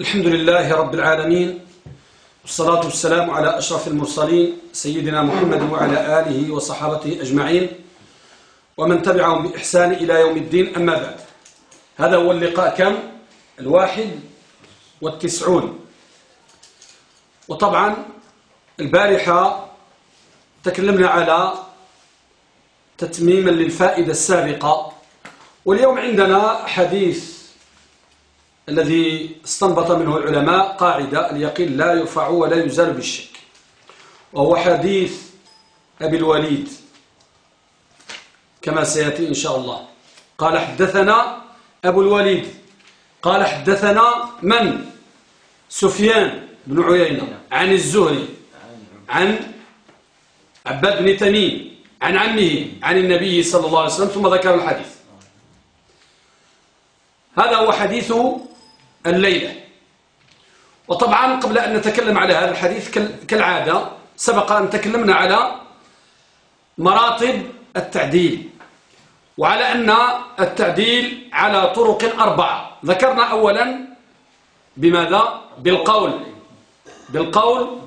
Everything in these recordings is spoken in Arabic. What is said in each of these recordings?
الحمد لله رب العالمين والصلاة والسلام على أشرف المرسلين سيدنا محمد وعلى آله وصحابته أجمعين ومن تبعهم بإحسان إلى يوم الدين أما بعد هذا هو اللقاء كم الواحد والتسعون وطبعا البارحة تكلمنا على تتميما للفائدة السابقة واليوم عندنا حديث الذي استنبط منه العلماء قاعدة اليقين لا يرفع ولا يزال بالشك وهو حديث أبي الوليد كما سيأتي إن شاء الله. قال حدثنا أبو الوليد. قال حدثنا من؟ سفيان بن عيينة عن الزهري عن عباد بن تميم عن عمه عن النبي صلى الله عليه وسلم ثم ذكر الحديث. هذا هو حديث الليلة. وطبعا قبل أن نتكلم على هذا الحديث كالعادة سبق أن تكلمنا على مراتب التعديل وعلى أن التعديل على طرق أربعة. ذكرنا أولا بماذا؟ بالقول. بالقول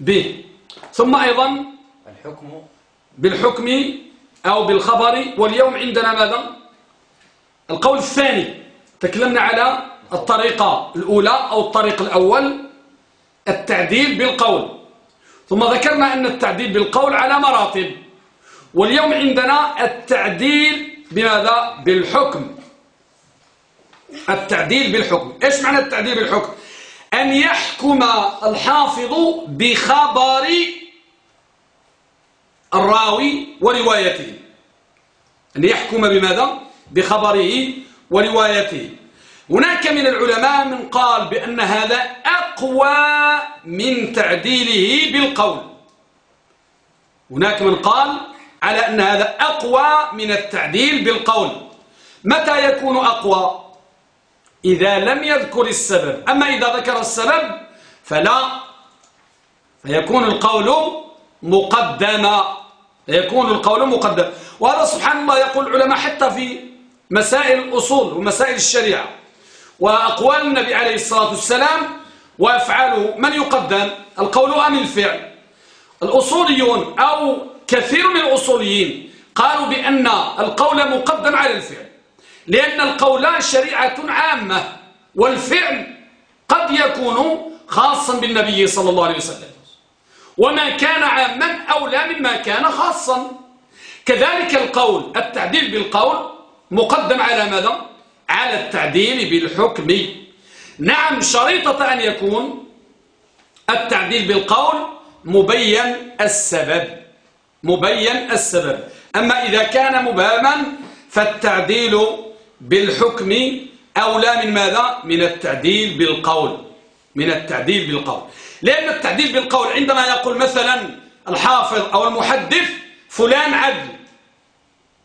به. ثم أيضا الحكم. بالحكم أو بالخبر. واليوم عندنا ماذا؟ القول الثاني. تكلمنا على الطريقة الأولى أو الطريق الأول التعديل بالقول ثم ذكرنا أن التعديل بالقول على مراتب واليوم عندنا التعديل بماذا؟ بالحكم التعديل بالحكم إيش معنى التعديل بالحكم؟ أن يحكم الحافظ بخبر الراوي وروايته أن يحكم بماذا؟ بخبره وروايته هناك من العلماء من قال بأن هذا أقوى من تعديله بالقول. هناك من قال على أن هذا أقوى من التعديل بالقول. متى يكون أقوى؟ إذا لم يذكر السبب. أما إذا ذكر السبب فلا فيكون القول مقدما. يكون القول مقدم. وهذا سبحان الله يقول العلماء حتى في مسائل الأصول ومسائل الشريعة. وأقوال النبي عليه الصلاة والسلام وأفعاله. من يقدم؟ القول أم الفعل؟ الأصوليون أو كثير من الأصوليين قالوا بأن القول مقدم على الفعل لأن القول شريعة عامة والفعل قد يكون خاصا بالنبي صلى الله عليه وسلم. وما كان عاما أولى مما كان خاصا. كذلك القول التعديل بالقول مقدم على ماذا؟ على التعديل بالحكم. نعم شريطة أن يكون التعديل بالقول مبين السبب مبين السبب. أما إذا كان مبهما فالتعديل بالحكم أولى من ماذا؟ من التعديل بالقول من التعديل بالقول. لأن التعديل بالقول عندما يقول مثلا الحافظ أو المحدث فلان عدل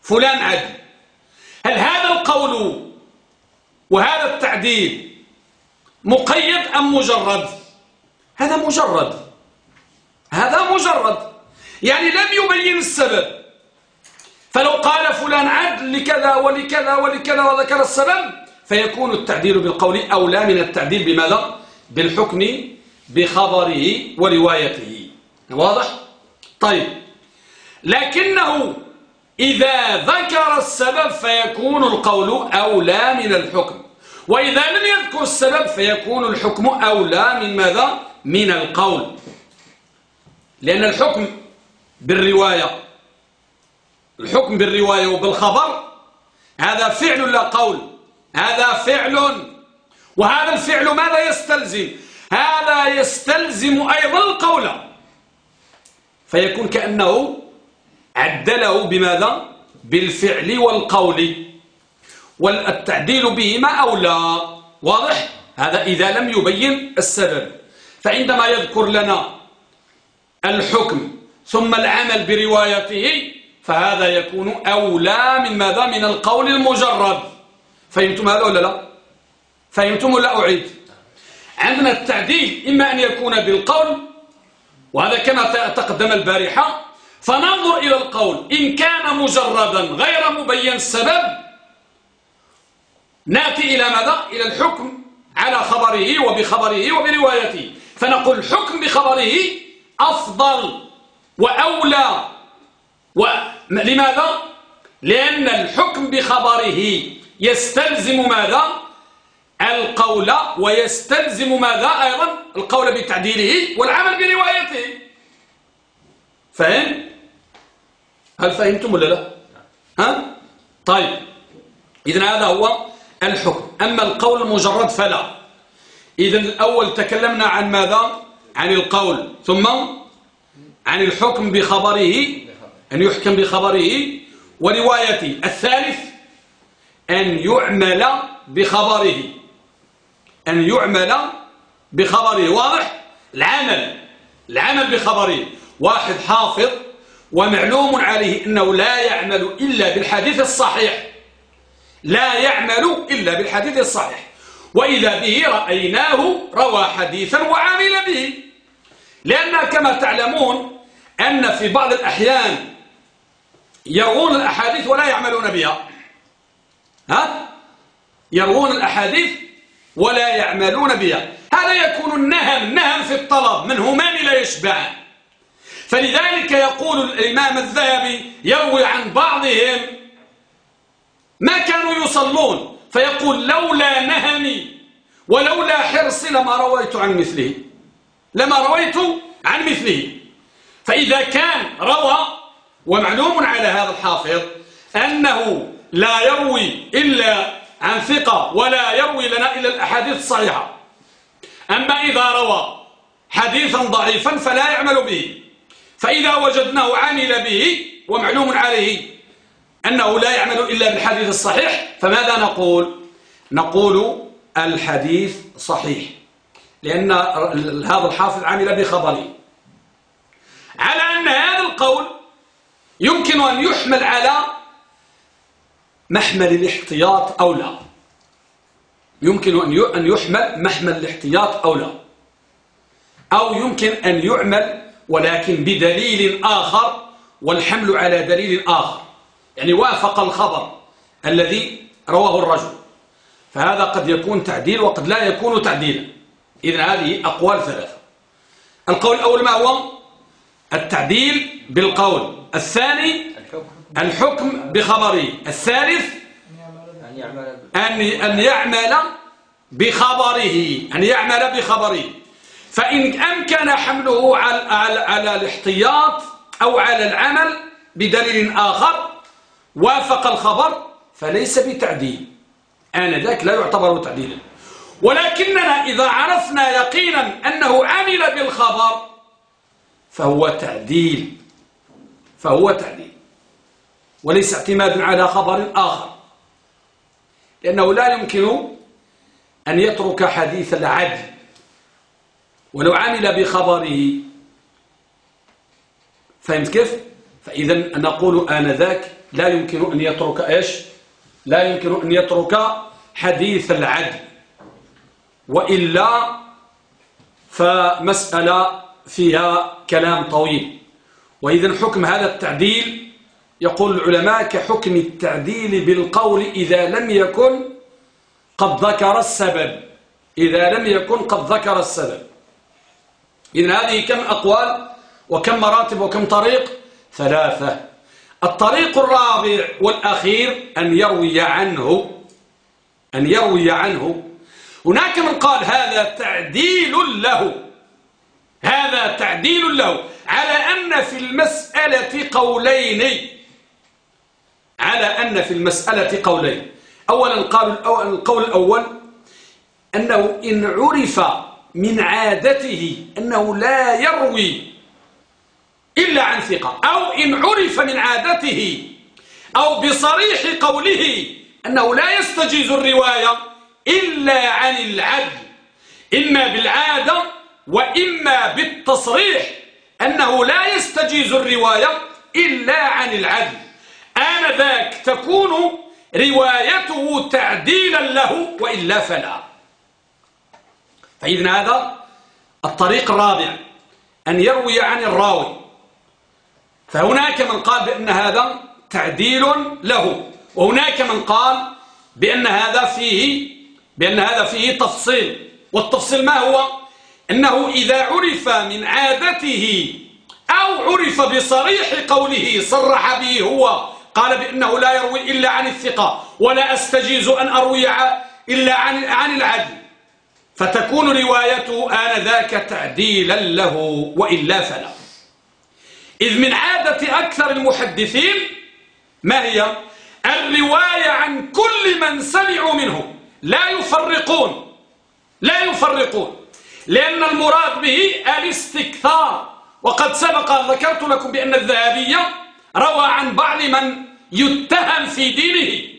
فلان عدل. هل هذا القول وهذا التعديل مقيد أم مجرد؟ هذا مجرد. هذا مجرد. يعني لم يبين السبب. فلو قال فلان عدل لكذا ولكذا ولكذا وذكر السبب فيكون التعديل بالقول أولى من التعديل بماذا؟ بالحكم بخبره وروايته. واضح؟ طيب. لكنه إذا ذكر السبب فيكون القول أولى من الحكم. وإذا لم يذكر السبب فيكون الحكم أولى من ماذا؟ من القول. لأن الحكم بالرواية الحكم بالرواية وبالخبر هذا فعل لا قول هذا فعل وهذا الفعل ماذا يستلزم؟ هذا يستلزم أيضا القول. فيكون كأنه عدله بماذا؟ بالفعل والقول. والتعديل بهما أولى. واضح؟ هذا إذا لم يبين السبب. فعندما يذكر لنا الحكم ثم العمل بروايته فهذا يكون أولى من ماذا؟ من القول المجرد. فهمتم هذا ولا لا؟ فهمتم ولا أعيد؟ عندنا التعديل إما أن يكون بالقول وهذا كما تقدم البارحة. فننظر إلى القول إن كان مجردا غير مبين السبب نأتي إلى ماذا؟ إلى الحكم على خبره وبخبره وبروايته فنقول الحكم بخبره أفضل وأولى لماذا؟ لأن الحكم بخبره يستلزم ماذا؟ القول ويستلزم ماذا أيضا؟ القول بتعديله والعمل بروايته فهم؟ هل فهمتم ولا لا؟ ها؟ طيب إذن هذا هو الحكم. أما القول المجرد فلا. إذن الأول تكلمنا عن ماذا؟ عن القول. ثم عن الحكم بخبره أن يحكم بخبره. وروايته الثالث أن يعمل بخبره. أن يعمل بخبره. واضح؟ العمل. العمل بخبره. واحد حافظ ومعلوم عليه أنه لا يعمل إلا بالحديث الصحيح. لا يعمل إلا بالحديث الصحيح. وإذا به رأيناه روى حديثا وعمل به. لأن كما تعلمون أن في بعض الأحيان يروون الأحاديث ولا يعملون بها. ها؟ يروون الأحاديث ولا يعملون بها. هذا يكون النهم النهم في الطلب. من همان لا يشبعان فلذلك يقول الإمام الذهبي يروي عن بعضهم ما كانوا يصلون. فيقول لولا نهمي ولولا حرصي لما رويت عن مثله. لما رويت عن مثله. فإذا كان روى ومعلوم على هذا الحافظ أنه لا يروي إلا عن ثقة ولا يروي لنا إلا الأحاديث الصحيحة. أما إذا روى حديثا ضعيفا فلا يعمل به. فإذا وجدناه عمل به ومعلوم عليه أنه لا يعمل إلا بالحديث الصحيح فماذا نقول؟ نقول الحديث صحيح لأن هذا الحافظ عمل بخبره. على أن هذا القول يمكن أن يحمل على محمل الاحتياط أو لا. يمكن أن يحمل محمل الاحتياط أو لا. أو يمكن أن يعمل ولكن بدليل آخر والحمل على دليل آخر. يعني وافق الخبر الذي رواه الرجل. فهذا قد يكون تعديل وقد لا يكون تعديلا. إذن هذه أقوال ثلاثة. القول الأول ما هو؟ التعديل بالقول. الثاني الحكم بخبره. الثالث أن أن يعمل بخبره. أن يعمل بخبره. فإن أمكن حمله على, على, على الاحتياط أو على العمل بدليل آخر وافق الخبر فليس بتعديل. آنذاك لا يعتبر تعديلا. ولكننا إذا عرفنا يقينا أنه عمل بالخبر فهو تعديل. فهو تعديل. وليس اعتماد على خبر آخر. لأنه لا يمكن أن يترك حديث العدل. ولو عمل بخبره. فهمت كيف؟ فإذا نقول آنذاك لا يمكن أن يترك إيش؟ لا يمكن أن يترك حديث العدل. وإلا فمسألة فيها كلام طويل. وإذا حكم هذا التعديل يقول العلماء كحكم التعديل بالقول إذا لم يكن قد ذكر السبب. إذا لم يكن قد ذكر السبب. إذن هذه كم أقوال وكم مراتب وكم طريق؟ ثلاثة. الطريق الرابع والأخير أن يروي عنه أن يروي عنه. هناك من قال هذا تعديل له هذا تعديل له على أن في المسألة قولين. على أن في المسألة قولين. أولا القول الأول أنه إن عرف من عادته أنه لا يروي إلا عن ثقة. أو إن عرف من عادته أو بصريح قوله أنه لا يستجيز الرواية إلا عن العدل إما بالعادة وإما بالتصريح أنه لا يستجيز الرواية إلا عن العدل. آنذاك تكون روايته تعديلا له وإلا فلا. فإذن هذا الطريق الرابع أن يروي عن الراوي. فهناك من قال بأن هذا تعديل له وهناك من قال بأن هذا فيه بأن هذا فيه تفصيل. والتفصيل ما هو؟ أنه إذا عرف من عادته أو عرف بصريح قوله صرح به هو قال بأنه لا يروي إلا عن الثقة ولا أستجيز أن أروي إلا عن عن العدل. فتكون روايته آنذاك تعديلا له وإلا فلا. إذ من عادة أكثر المحدثين ما هي؟ الرواية عن كل من سمعوا منه. لا يفرقون. لا يفرقون. لأن المراد به الاستكثار. وقد سبق ذكرت لكم بأن الذهبية روى عن بعض من يتهم في دينه.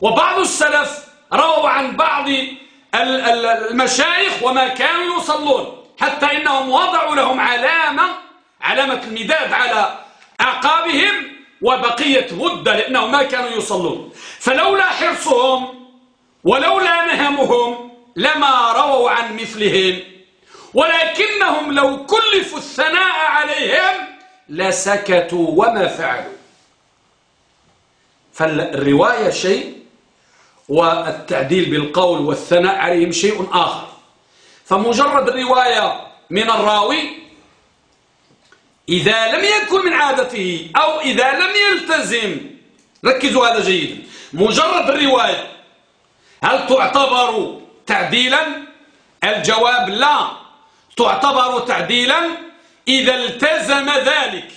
وبعض السلف رووا عن بعض المشايخ وما كانوا يصلون. حتى إنهم وضعوا لهم علامة علامة المداد على أعقابهم وبقية مدة لأنهم ما كانوا يصلون. فلولا حرصهم ولولا نهمهم لما رووا عن مثلهم ولكنهم لو كلفوا الثناء عليهم لسكتوا وما فعلوا. فالرواية شيء والتعديل بالقول والثناء عليهم شيء آخر. فمجرد الرواية من الراوي إذا لم يكن من عادته أو إذا لم يلتزم. ركزوا هذا جيدا مجرد الرواية. هل تعتبر تعديلا؟ الجواب لا. تعتبر تعديلا إذا التزم ذلك.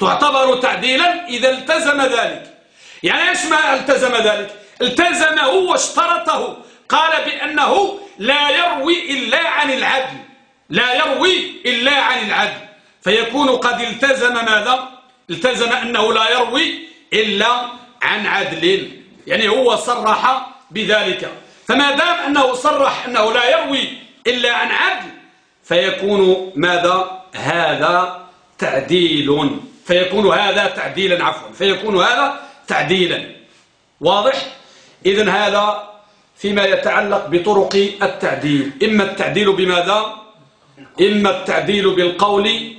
تعتبر تعديلا إذا التزم ذلك. يعني إيش ما التزم ذلك؟ التزمه واشترطه. قال بأنه لا يروي إلا عن العدل. لا يروي إلا عن العدل. فيكون قد التزم ماذا؟ التزم أنه لا يروي إلا عن عدل. يعني هو صرح بذلك. فما دام أنه صرح أنه لا يروي إلا عن عدل فيكون ماذا؟ هذا تعديل. فيكون هذا تعديلا عفوا فيكون هذا تعديلا. واضح؟ إذن هذا فيما يتعلق بطرق التعديل. إما التعديل بماذا؟ إما التعديل بالقول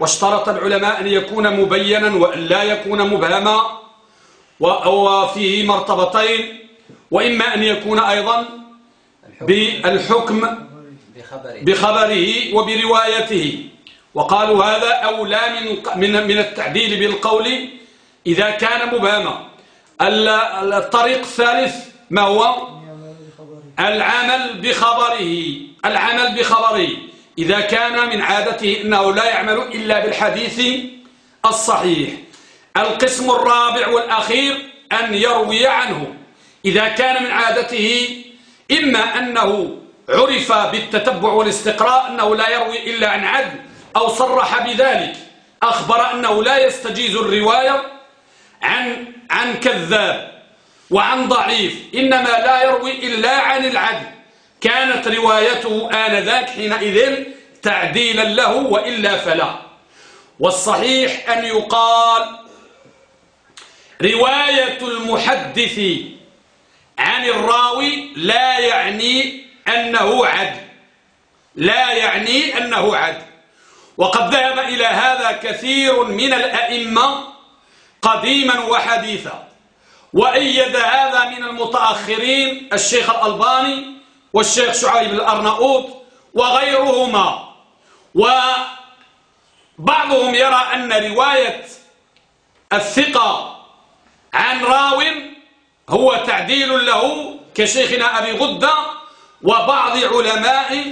واشترط العلماء أن يكون مبينا وأن لا يكون مبهما وفيه مرتبتين وإما أن يكون أيضا بالحكم بخبره. وبروايته. وقالوا هذا أولى من من التعديل بالقول إذا كان مبهما. الطريق الثالث ما هو؟ العمل بخبره. العمل بخبره. إذا كان من عادته أنه لا يعمل إلا بالحديث الصحيح. القسم الرابع والأخير أن يروي عنه. إذا كان من عادته إما أنه عرف بالتتبع والاستقراء أنه لا يروي إلا عن عدل أو صرح بذلك أخبر أنه لا يستجيز الرواية عن عن كذاب وعن ضعيف إنما لا يروي إلا عن العدل. كانت روايته آنذاك حينئذ تعديلا له وإلا فلا. والصحيح أن يقال رواية المحدث عن الراوي لا يعني أنه عدل لا يعني أنه عدل وقد ذهب إلى هذا كثير من الأئمة قديما وحديثا. وأيد هذا من المتأخرين الشيخ الألباني والشيخ شعيب الأرناؤوط وغيرهما. وبعضهم يرى أن رواية الثقة عن راو هو تعديل له كشيخنا أبي غدة وبعض علماء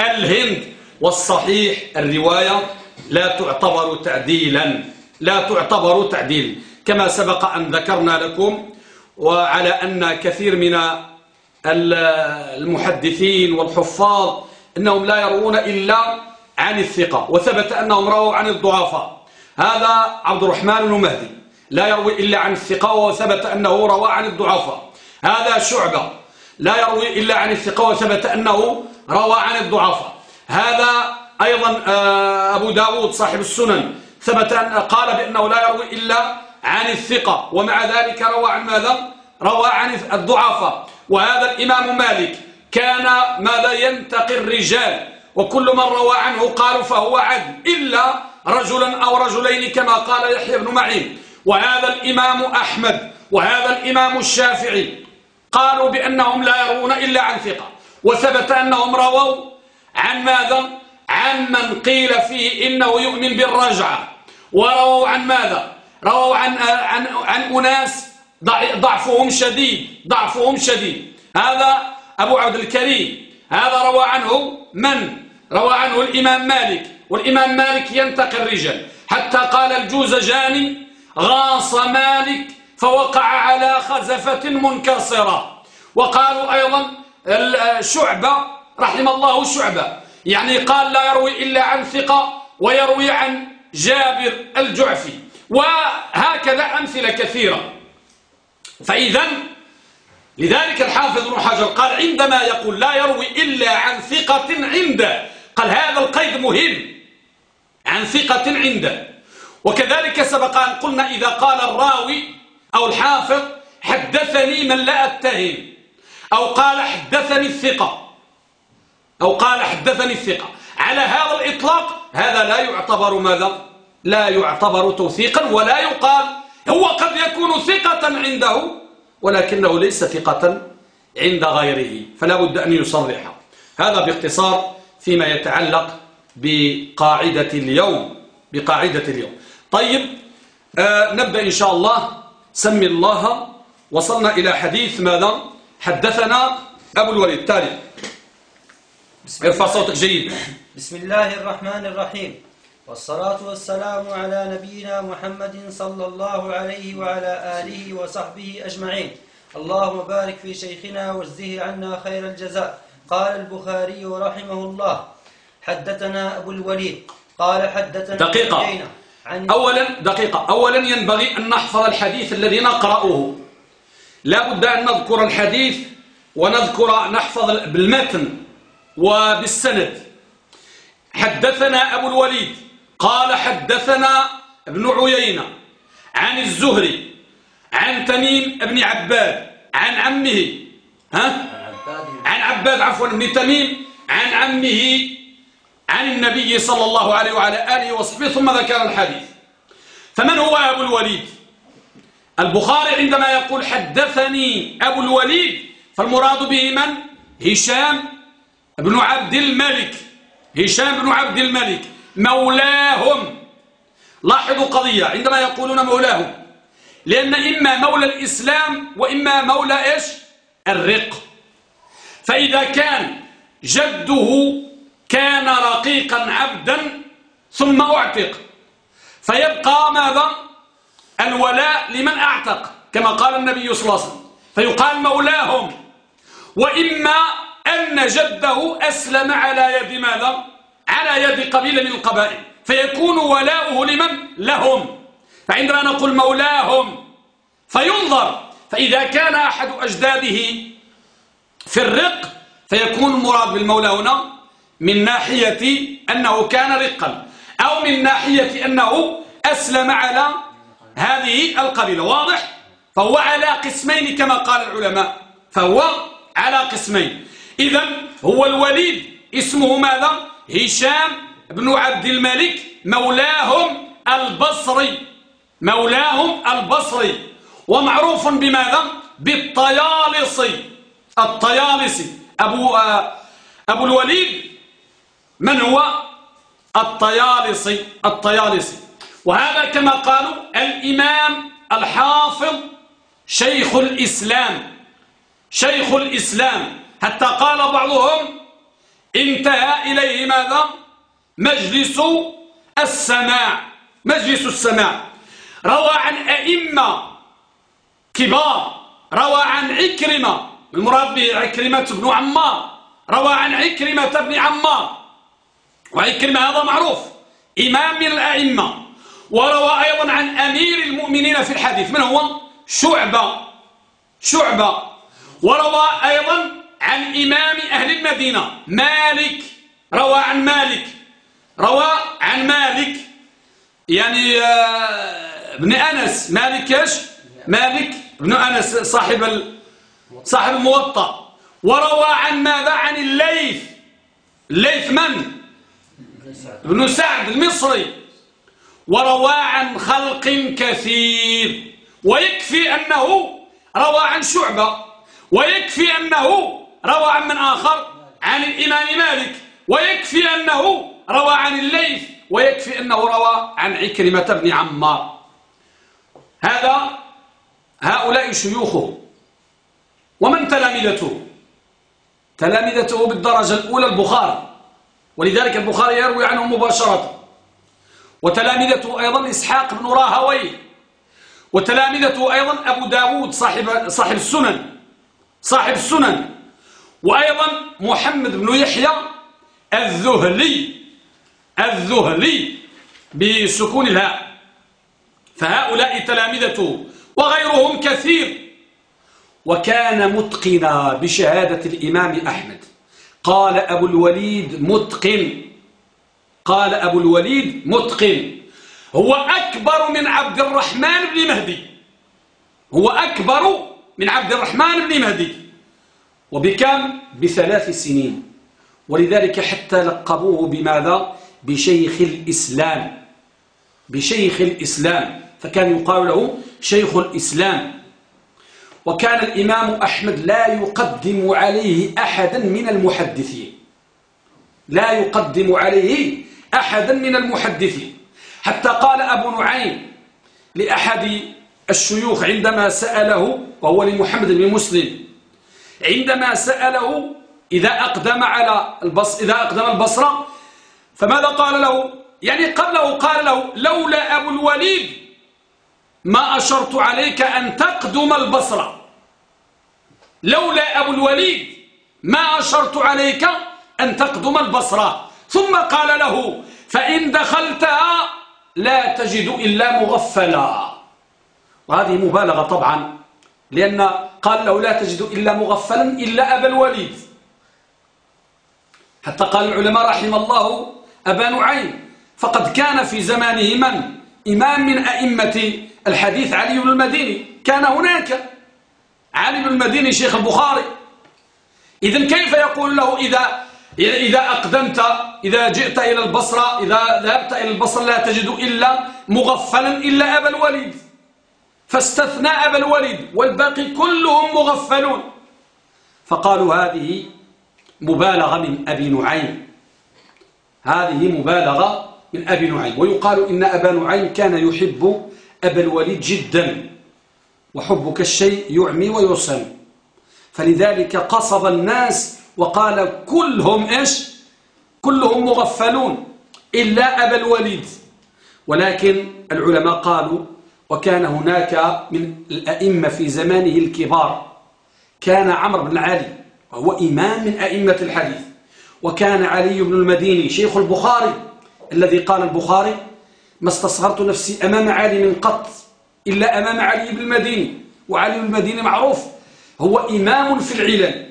الهند. والصحيح الرواية لا تعتبر تعديلا لا تعتبر تعديل. كما سبق أن ذكرنا لكم وعلى أن كثير من المحدثين والحفاظ أنهم لا يروون إلا عن الثقة وثبت أنهم رووا عن الضعفاء. هذا عبد الرحمن بن مهدي لا يروي إلا عن الثقة وثبت أنه روى عن الضعفاء. هذا شعبة لا يروي إلا عن الثقة وثبت أنه روى عن الضعفاء. هذا أيضا آه، أبو داود صاحب السنن ثبت أن قال بأنه لا يروي إلا عن الثقة ومع ذلك روى عن ماذا؟ روى عن الضعفاء. وهذا الإمام مالك كان ماذا ينتقي الرجال وكل من روى عنه قالوا فهو عدل إلا رجلا أو رجلين كما قال يحيى بن معين. وهذا الإمام أحمد وهذا الإمام الشافعي قالوا بأنهم لا يروون إلا عن ثقة وثبت أنهم رووا عن ماذا؟ عن من قيل فيه إنه يؤمن بالرجعة. ورووا عن ماذا؟ رووا عن, عن, عن أناس ضعفهم شديد ضعفهم شديد. هذا أبو عبد الكريم. هذا روى عنه من؟ روى عنه الإمام مالك. والإمام مالك ينتقي الرجال. حتى قال الجوزجاني غاص مالك فوقع على خزفة منكسرة. وقالوا أيضا الشعبة رحم الله الشعبة يعني قال لا يروي إلا عن ثقة ويروي عن جابر الجعفي. وهكذا أمثلة كثيرة. فإذا لذلك الحافظ ابن حجر قال عندما يقول لا يروي إلا عن ثقة عنده قال هذا القيد مهم. عن ثقة عنده. وكذلك سبق أن قلنا إذا قال الراوي أو الحافظ حدثني من لا أتهم أو قال حدثني الثقة أو قال حدثني الثقة. على هذا الإطلاق هذا لا يعتبر ماذا؟ لا يعتبر توثيقا ولا يقال هو قد يكون ثقة عنده ولكنه ليس ثقة عند غيره فلا بد أن يصرح. هذا باختصار فيما يتعلق بقاعدة اليوم بقاعدة اليوم. طيب آه نبدأ إن شاء الله. سمي الله. وصلنا إلى حديث ماذا؟ حدثنا أبو الوليد. تالي. ارفع صوتك جيد. بسم الله الرحمن الرحيم. والصلاة والسلام على نبينا محمد صلى الله عليه وعلى آله وصحبه أجمعين. اللهم بارك في شيخنا واجزه عنا خير الجزاء. قال البخاري رحمه الله حدثنا أبو الوليد قال حدثنا دقيقة. عن أولا دقيقة. أولا ينبغي أن نحفظ الحديث الذي نقرأه. لا بد أن نذكر الحديث ونذكر نحفظ بالمتن وبالسند. حدثنا أبو الوليد قال حدثنا ابن عيينة عن الزهري عن تميم بن عباد عن عمه. ها؟ عن عباد عفوا بن تميم عن عمه عن النبي صلى الله عليه وعلى آله وصحبه ثم ذكر الحديث. فمن هو أبو الوليد؟ البخاري عندما يقول حدثني أبو الوليد فالمراد به من؟ هشام بن عبد الملك. هشام بن عبد الملك. مولاهم. لاحظوا قضية عندما يقولون مولاهم. لأن إما مولى الإسلام وإما مولى إيش؟ الرق. فإذا كان جده كان رقيقا عبدا ثم أعتق. فيبقى ماذا؟ الولاء لمن أعتق كما قال النبي صلى الله عليه وسلم. فيقال مولاهم. وإما أن جده أسلم على يد ماذا؟ على يد قبيلة من القبائل فيكون ولاؤه لمن؟ لهم. فعندما نقول مولاهم فينظر. فإذا كان أحد أجداده في الرق فيكون المراد بالمولى هنا من ناحية أنه كان رقا أو من ناحية أنه أسلم على هذه القبيلة. واضح؟ فهو على قسمين كما قال العلماء. فهو على قسمين. إذا هو الوليد اسمه ماذا؟ هشام بن عبد الملك مولاهم البصري مولاهم البصري. ومعروف بماذا؟ بالطيالصي الطيالسي. أبو, آه، أبو الوليد. من هو؟ الطيالسي الطيالسي. وهذا كما قالوا الإمام الحافظ شيخ الإسلام. شيخ الإسلام. حتى قال بعضهم انتهى إليه ماذا؟ مجلس السماع. مجلس السماع. روى عن أئمة كبار. روى عن عكرمة. المراد به عكرمة بن عمار. روى عن عكرمة بن عمار. وعكرمة هذا معروف. إمام من الأئمة. وروى أيضا عن أمير المؤمنين في الحديث. من هو؟ شعبة. شعبة. وروى أيضا عن إمام أهل المدينة. مالك. روى عن مالك. روى عن مالك. يعني آه، ابن أنس. مالك إيش؟ مالك. ابن أنس صاحب صاحب الموطأ. وروى عن ماذا؟ عن الليث. الليث من؟ ابن سعد المصري. وروى عن خلق كثير. ويكفي أنه روى عن شعبة. ويكفي أنه روى عن من آخر؟ عن الإمام مالك. ويكفي أنه روى عن الليث ويكفي أنه روى عن عكرمة بن عمار. هذا هؤلاء شيوخه. ومن تلامذته؟ تلامذته بالدرجة الأولى البخاري. ولذلك البخاري يروي عنه مباشرة. وتلامذته أيضا إسحاق بن راهوي. وتلامذته أيضا أبو داود صاحب, صاحب السنن. صاحب السنن. وأيضا محمد بن يحيى الذهلي الذهلي بسكون الهاء. فهؤلاء تلامذته وغيرهم كثير. وكان متقنا بشهادة الإمام أحمد. قال أبو الوليد متقن. قال أبو الوليد متقن. هو أكبر من عبد الرحمن بن مهدي. هو أكبر من عبد الرحمن بن مهدي. وبكم بثلاث سنين. ولذلك حتى لقبوه بماذا؟ بشيخ الإسلام. بشيخ الإسلام. فكان يقال له شيخ الإسلام. وكان الإمام أحمد لا يقدم عليه أحدا من المحدثين. لا يقدم عليه أحدا من المحدثين. حتى قال أبو نعيم لأحد الشيوخ عندما سأله وهو لمحمد بن مسلم عندما سأله إذا أقدم على البص إذا أقدم البصرة فماذا قال له؟ يعني قبله قال له لولا أبو الوليد ما أشرت عليك أن تقدم البصرة. لولا أبو الوليد ما أشرت عليك أن تقدم البصرة. ثم قال له فإن دخلتها لا تجد إلا مغفلا. وهذه مبالغة طبعا لأن قال له لا تجد إلا مغفلا إلا أبا الوليد. حتى قال العلماء رحم الله أبا نعيم فقد كان في زمانه من؟ إمام من أئمة الحديث علي بن المديني. كان هناك علي بن المديني شيخ البخاري. إذا كيف يقول له إذا إذا أقدمت إذا جئت إلى البصرة إذا ذهبت إلى البصرة لا تجد إلا مغفلا إلا أبا الوليد. فاستثنى أبا الوليد والباقي كلهم مغفلون. فقالوا هذه مبالغة من أبي نعيم. هذه مبالغة من أبي نعيم. ويقال إن أبا نعيم كان يحب أبا الوليد جدا وحبك الشيء يعمي ويصم. فلذلك قصب الناس وقال كلهم إيش؟ كلهم مغفلون إلا أبا الوليد. ولكن العلماء قالوا وكان هناك من الأئمة في زمانه الكبار. كان عمرو بن علي وهو إمام من أئمة الحديث. وكان علي بن المديني شيخ البخاري الذي قال البخاري ما استصغرت نفسي أمام عالم قط إلا أمام علي بن المديني. وعلي بن المديني معروف هو إمام في العلل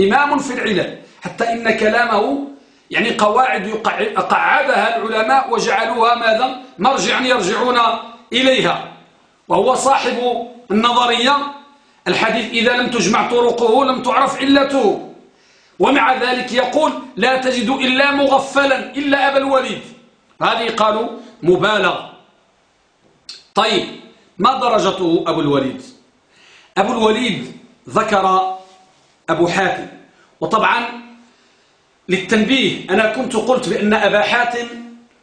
إمام في العلل. حتى إن كلامه يعني قواعد قعدها العلماء وجعلوها ماذا؟ مرجعا يرجعون إليها وهو صاحب النظرية. الحديث إذا لم تجمع طرقه لم تعرف علته. ومع ذلك يقول لا تجد إلا مغفلا إلا أبا الوليد. هذه قالوا مبالغة. طيب ما درجته أبو الوليد؟ أبو الوليد ذكر أبو حاتم. وطبعا للتنبيه أنا كنت قلت بأن أبا حاتم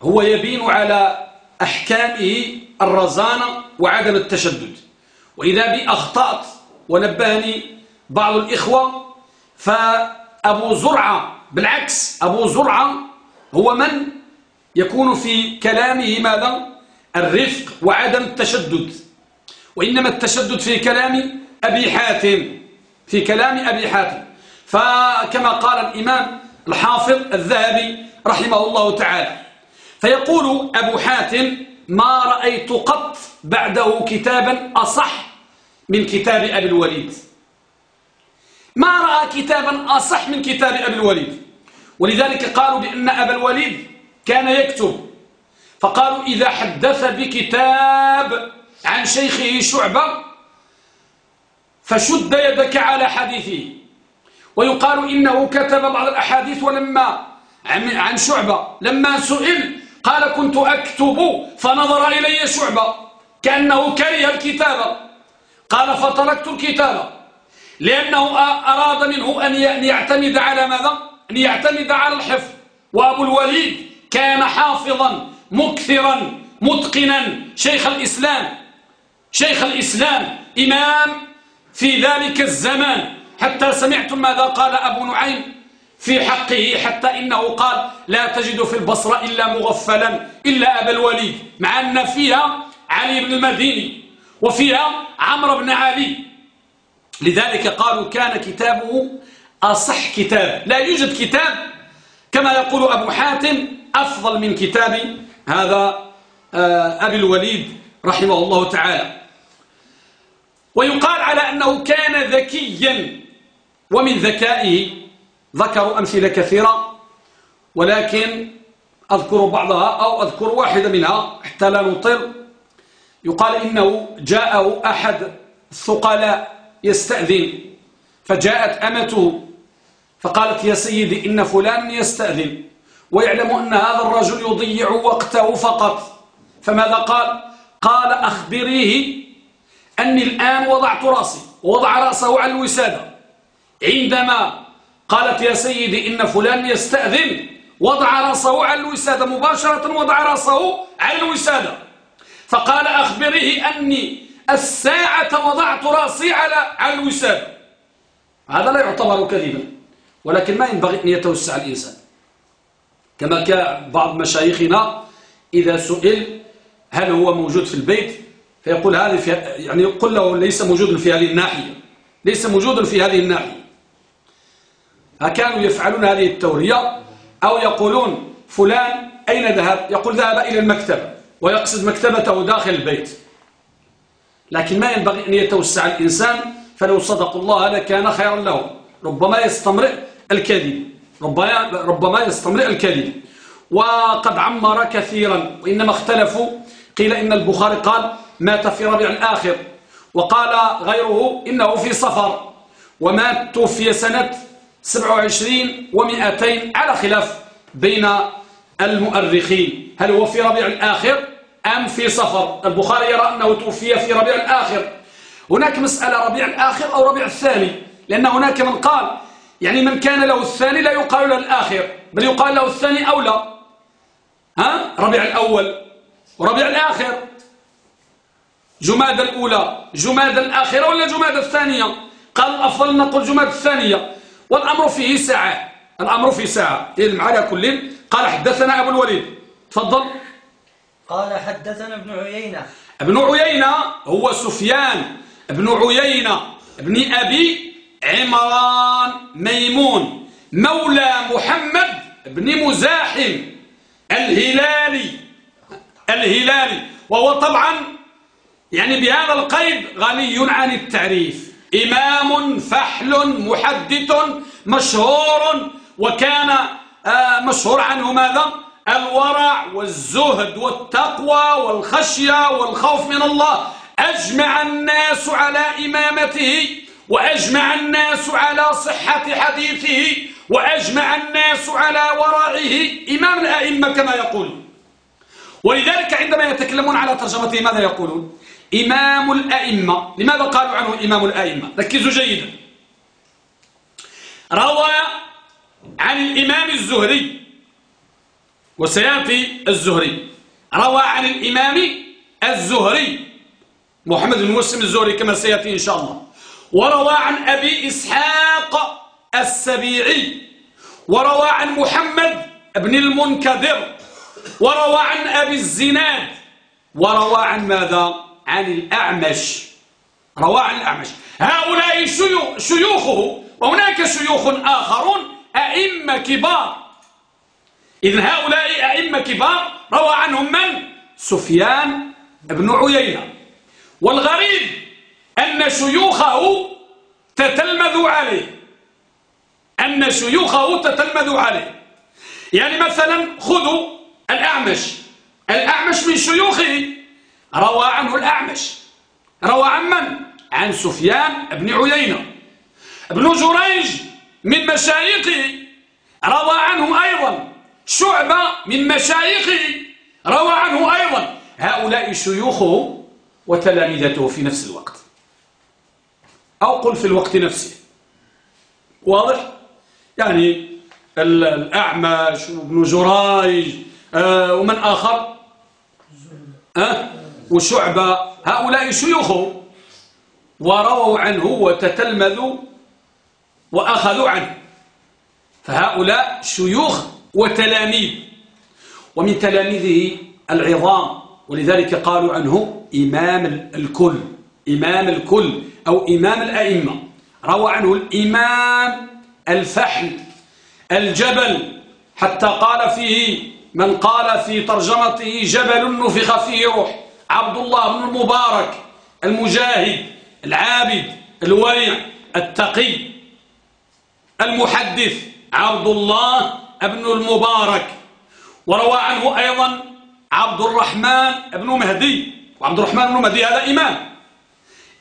هو يبين على أحكامه الرزانة وعدم التشدد. وإذا بي أخطأت ونبهني بعض الإخوة فأبو زرعة بالعكس أبو زرعة هو من يكون في كلامه ماذا؟ الرفق وعدم التشدد. وإنما التشدد في كلام أبي حاتم في كلام أبي حاتم. فكما قال الإمام الحافظ الذهبي رحمه الله تعالى فيقول أبو حاتم ما رأيت قط بعده كتابا أصح من كتاب أبي الوليد. ما رأى كتابا أصح من كتاب أبي الوليد؟ ولذلك قالوا بأن أبا الوليد كان يكتب. فقالوا إذا حدث بكتاب عن شيخه شعبة فشد يدك على حديثه ويقال إنه كتب بعض الأحاديث ولما عن شعبة لما سئل قال كنت أكتب فنظر إلي شعبة كأنه كره الكتابة قال فتركت الكتابة لأنه أراد منه أن يعتمد على ماذا؟ أن يعتمد على الحفظ. وأبو الوليد كان حافظا مكثرا متقنا. شيخ الإسلام شيخ الإسلام إمام في ذلك الزمان. حتى سمعتم ماذا قال أبو نعيم؟ في حقه حتى إنه قال لا تجد في البصرة إلا مغفلا إلا أبا الوليد. مع أن فيها علي بن المديني وفيها عمرو بن علي. لذلك قالوا كان كتابه أصح كتاب. لا يوجد كتاب كما يقول أبو حاتم أفضل من كتاب هذا آه، أبي الوليد رحمه الله تعالى. ويقال على أنه كان ذكيا ومن ذكائه ذكروا أمثلة كثيرة ولكن أذكر بعضها أو أذكر واحدة منها حتى لا نطل يقال إنه جاءه أحد الثقلاء يستأذن فجاءت أمته فقالت يا سيدي إن فلان يستأذن ويعلم أن هذا الرجل يضيع وقته فقط. فماذا قال؟ قال أخبريه أني الآن وضعت رأسي ووضع رأسه على الوسادة عندما قالت يا سيدي إن فلان يستأذن. وضع رأسه على الوسادة. مباشرة وضع رأسه على الوسادة. فقال أخبريه أني الساعة وضعت رأسي على على الوسادة. هذا لا يعتبر كذبا. ولكن ما ينبغي أن يتوسع الإنسان. كما كان بعض مشايخنا إذا سئل هل هو موجود في البيت فيقول هذه في يعني يقول له ليس موجود في هذه الناحية. ليس موجود في هذه الناحية. كانوا يفعلون هذه التورية أو يقولون فلان أين ذهب؟ يقول ذهب إلى المكتبة ويقصد مكتبته داخل البيت. لكن ما ينبغي أن يتوسع الإنسان فلو صدقوا الله لكان خيرا له. ربما يستمرئ الكذب. ربما يستمرئ الكذب. وقد عمر كثيرا وإنما اختلفوا. قيل إن البخاري قال مات في ربيع الآخر وقال غيره إنه في صفر ومات توفي سنة 27 و200 على خلاف بين المؤرخين. هل هو في ربيع الآخر أم في صفر؟ البخاري يرى أنه توفي في ربيع الآخر. هناك مسألة ربيع الآخر أو ربيع الثاني؟ لأن هناك من قال يعني من كان له الثاني لا يقال له الآخر بل يقال له الثاني أولى ها؟ ربيع الأول وربيع الآخر. جماد الأولى جماد الآخرة ولا جماد الثانية؟ قال الأفضل نقول جماد الثانية. والأمر فيه ساعة. الأمر فيه ساعة. علم على كل. قال حدثنا أبو الوليد. تفضل. قال حدثنا ابن عيينة. ابن عيينة هو سفيان. ابن عيينة. ابن أبي عمران ميمون. مولى محمد بن مزاحم. الهلالي. الهلالي. وهو طبعا يعني بهذا القيد غني عن التعريف. إمام فحل محدث مشهور وكان آه، مشهور عنه ماذا؟ الورع والزهد والتقوى والخشية والخوف من الله. أجمع الناس على إمامته وأجمع الناس على صحة حديثه وأجمع الناس على ورعه. إمام الأئمة كما يقول. ولذلك عندما يتكلمون على ترجمته ماذا يقولون؟ إمام الأئمة. لماذا قالوا عنه إمام الأئمة؟ ركزوا جيدا. روى عن الإمام الزهري وسيأتي الزهري. روى عن الإمام الزهري محمد بن مسلم الزهري كما سيأتي إن شاء الله. وروى عن أبي إسحاق السبيعي. وروى عن محمد بن المنكدر. وروى عن أبي الزناد. وروى عن ماذا؟ عن الأعمش. روى عن الأعمش. هؤلاء شيوخه وهناك شيوخ آخرون أئمة كبار. إذن هؤلاء أئمة كبار روى عنهم من؟ سفيان بن عيينة. والغريب أن شيوخه تتلمذ عليه. أن شيوخه تتلمذ عليه. يعني مثلا خذوا الأعمش. الأعمش من شيوخه روى عنه الأعمش. روى عن من؟ عن سفيان بن عيينة. ابن جريج من مشايخه. روى عنه أيضا. شعبة من مشايخه. روى عنه أيضا. هؤلاء شيوخه وتلامذته في نفس الوقت. أو قل في الوقت نفسه. واضح؟ يعني الأعمش وابن جرايج آه ومن آخر؟ أه؟ وشعبة هؤلاء شيوخه. ورووا عنه وتتلمذوا وأخذوا عنه. فهؤلاء شيوخ وتلاميذ. ومن تلاميذه العظام. ولذلك قالوا عنه إمام الكل. إمام الكل أو إمام الأئمة. روى عنه الإمام الفحل الجبل. حتى قال فيه من قال في ترجمته جبل نفخ فيه روح. عبد الله بن المبارك المجاهد العابد الورع التقي المحدث عبد الله بن المبارك. وروى عنه أيضا عبد الرحمن بن مهدي. وعبد الرحمن بن مهدي هذا إمام.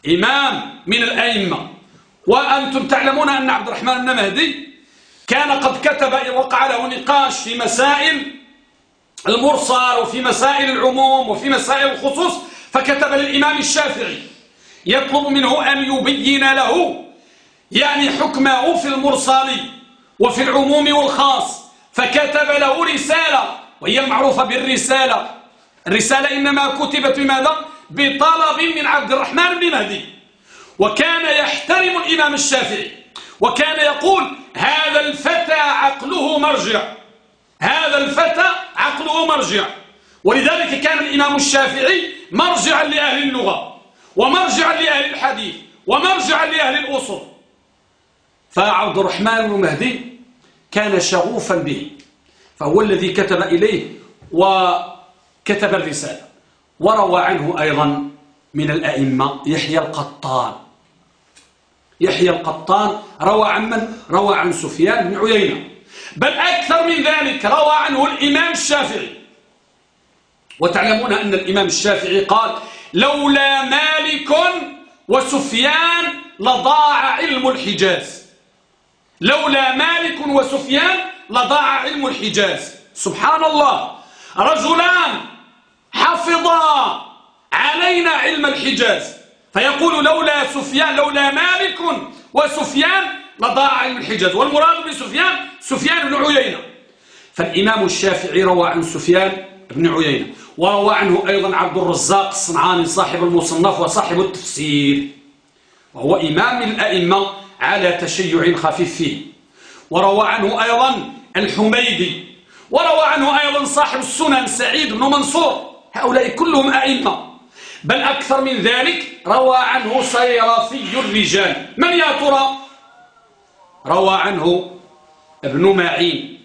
إمام من الأئمة. وأنتم تعلمون أن عبد الرحمن بن مهدي كان قد كتب وقع له نقاش في مسائل المرسل وفي مسائل العموم وفي مسائل الخصوص فكتب للإمام الشافعي. يطلب منه أن يبين له يعني حكمه في المرسل وفي العموم والخاص. فكتب له رسالة وهي المعروفة بالرسالة. الرسالة إنما كتبت بماذا؟ بطلب من عبد الرحمن بن مهدي. وكان يحترم الإمام الشافعي. وكان يقول هذا الفتى عقله مرجع. هذا الفتى عقله مرجع. ولذلك كان الإمام الشافعي مرجعا لأهل اللغة ومرجعا لأهل الحديث ومرجعا لأهل الأصول. فعبد الرحمن بن مهدي كان شغوفا به فهو الذي كتب إليه وكتب الرسالة. وروى عنه أيضا من الأئمة يحيى القطان. يحيى القطان روى عن من؟ روى عن سفيان بن عيينة. بل أكثر من ذلك روى عنه الإمام الشافعي. وتعلمون أن الإمام الشافعي قال لولا مالك وسفيان لضاع علم الحجاز. لولا مالك وسفيان لضاع علم الحجاز. سبحان الله. رجلان حفظا علينا علم الحجاز. فيقول لولا سفيان لولا مالك وسفيان لضاع علم الحجاز. والمراد بسفيان سفيان بن عيينة. فالإمام الشافعي روى عن سفيان بن عيينة وروى عنه أيضا عبد الرزاق الصنعاني صاحب المصنف وصاحب التفسير. وهو إمام الأئمة على تشيع خفيف فيه. وروى عنه أيضا الحميدي. وروى عنه أيضا صاحب السنن سعيد بن منصور. هؤلاء كلهم أئمة. بل أكثر من ذلك روى عنه صيرفي الرجال. من يا ترى؟ روى عنه ابن معين.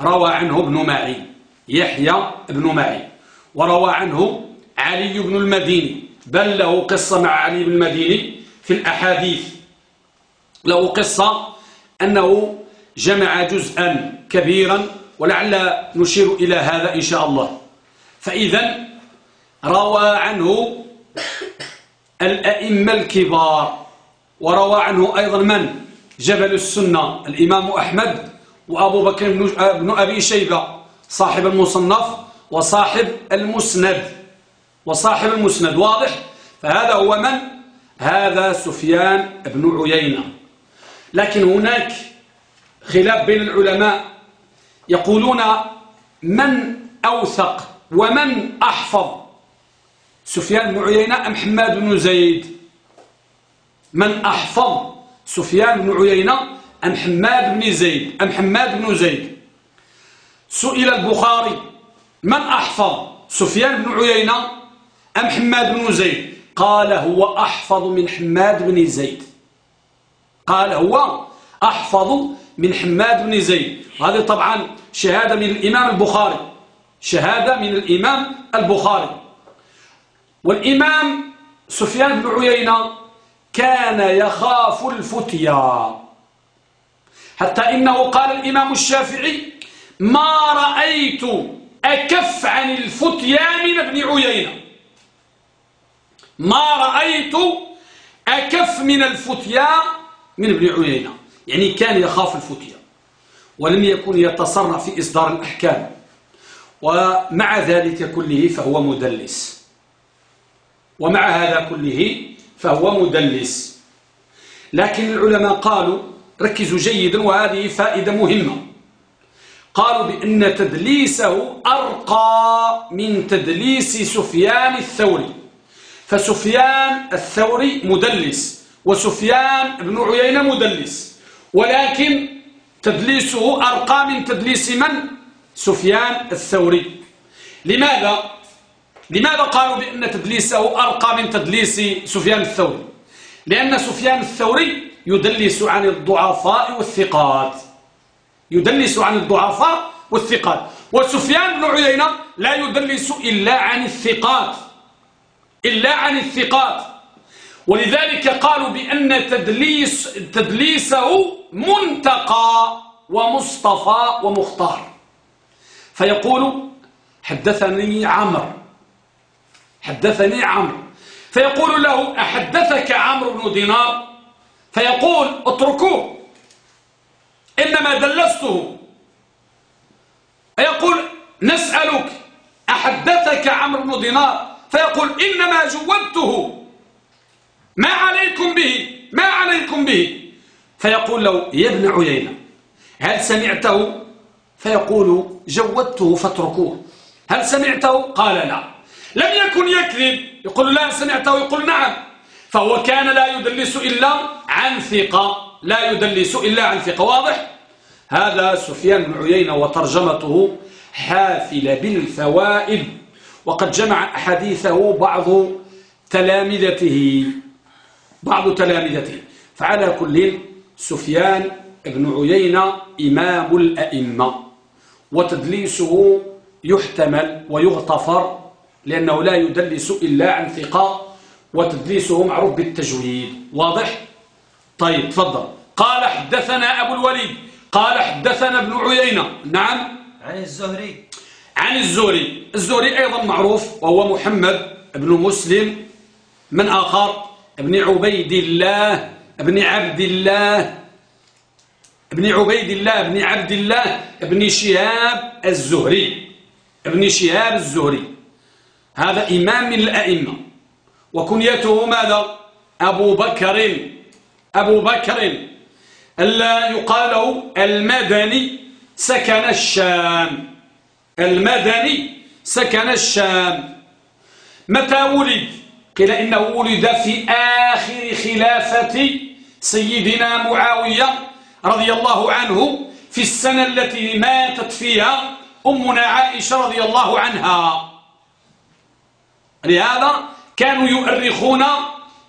روى عنه ابن معين. يحيى ابن معين. وروى عنه علي بن المديني. بل له قصة مع علي بن المديني في الأحاديث. له قصة أنه جمع جزءا كبيرا ولعل نشير إلى هذا إن شاء الله. فإذا روى عنه الأئمة الكبار وروى عنه أيضا من؟ جبل السنة الإمام أحمد وأبو بكر بن أبي شيبة صاحب المصنف وصاحب المسند. وصاحب المسند واضح؟ فهذا هو من؟ هذا سفيان بن عيينة. لكن هناك خلاف بين العلماء. يقولون من أوثق ومن أحفظ؟ سفيان بن عيينة أم حماد بن زيد؟ من أحفظ سفيان بن عيينة أم حماد بن زيد أم حماد بن زيد. سئل البخاري من أحفظ؟ سفيان بن عيينة أم حماد بن زيد؟ قال هو أحفظ من حماد بن زيد. قال هو أحفظ من حماد بن زيد. هذه طبعا شهادة من الإمام البخاري. شهادة من الإمام البخاري. والإمام سفيان بن عيينة كان يخاف الفتيا. حتى إنه قال الإمام الشافعي ما رأيت أكف عن الفتيا من ابن عيينة. ما رأيت أكف من الفتيا من ابن عيينة. يعني كان يخاف الفتيا. ولم يكن يتصرف في إصدار الأحكام. ومع ذلك كله فهو مدلس. ومع هذا كله فهو مدلس. لكن العلماء قالوا ركزوا جيدا وهذه فائدة مهمة. قالوا بأن تدليسه أرقى من تدليس سفيان الثوري. فسفيان الثوري مدلس وسفيان بن عيينة مدلس. ولكن تدليسه أرقى من تدليس من؟ سفيان الثوري. لماذا؟ لماذا قالوا بأن تدليسه أرقى من تدليس سفيان الثوري؟ لأن سفيان الثوري يدلس عن الضعفاء والثقات. يدلس عن الضعفاء والثقات. وسفيان بن عيينة لا يدلس إلا عن الثقات. إلا عن الثقات. ولذلك قالوا بأن تدليس تدليسه منتقى ومصطفى ومختار. فيقول حدثني عمرو. حدثني عمرو. فيقول له أحدثك عمرو بن دينار؟ فيقول اتركوه. إنما دلسته. فيقول نسألك أحدثك عمرو بن دينار؟ فيقول إنما جودته. ما عليكم به؟ ما عليكم به؟ فيقول له يا ابن عيينة هل سمعته؟ فيقول جودته فاتركوه. هل سمعته؟ قال لا. لم يكن يكذب. يقول لا سمعته يقول نعم. فهو كان لا يدلس إلا عن ثقة لا يدلس إلا عن ثقة. واضح؟ هذا سفيان بن عيينة وترجمته حافلة بالفوائد وقد جمع أحاديثه بعض تلامذته. بعض تلامذته. فعلى كل سفيان بن عيينة إمام الأئمة. وتدليسه يحتمل ويغتفر لأنه لا يدلس إلا عن ثقة وتدليسه معروف بالتجويد. واضح؟ طيب تفضل. قال حدثنا أبو الوليد. قال حدثنا ابن عيينة. نعم. عن الزهري. عن الزهري. الزهري أيضا معروف وهو محمد بن مسلم. من آخر؟ ابن عبيد الله ابن عبد الله. ابن عبيد الله ابن عبد الله ابن شهاب الزهري. ابن شهاب الزهري. هذا إمام من الأئمة. وكنيته ماذا؟ أبو بكر. أبو بكر. ألا يقال المدني سكن الشام. المدني سكن الشام. متى ولد؟ قيل إنه ولد في آخر خلافة سيدنا معاوية رضي الله عنه في السنة التي ماتت فيها أمنا عائشة رضي الله عنها. لهذا كانوا يؤرخون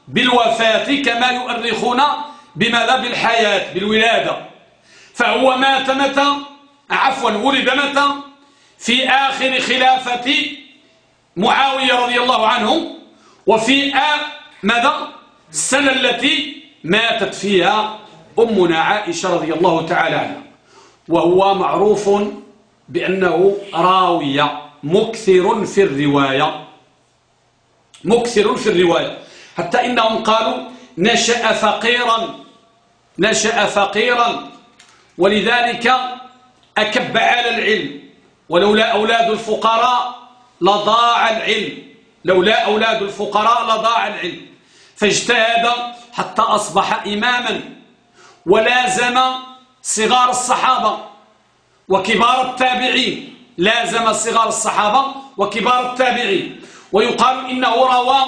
بالوفاة كما يؤرخون بماذا؟ بالحياة بالولادة. فهو مات متى؟ عفوا ولد متى؟ في آخر خلافة معاوية رضي الله عنه وفي ماذا؟ السنة التي ماتت فيها أمنا عائشة رضي الله تعالى عنها. وهو معروف بأنه راوية مكثر في الرواية. مكثر في الرواية. حتى إنهم قالوا نشأ فقيرا نشأ فقيرا. ولذلك أكب على العلم. ولولا أولاد الفقراء لضاع العلم. لولا أولاد الفقراء لضاع العلم. فاجتهد حتى أصبح إماما. ولازم صغار الصحابة وكبار التابعين. لازم صغار الصحابة وكبار التابعين. ويقال إنه روى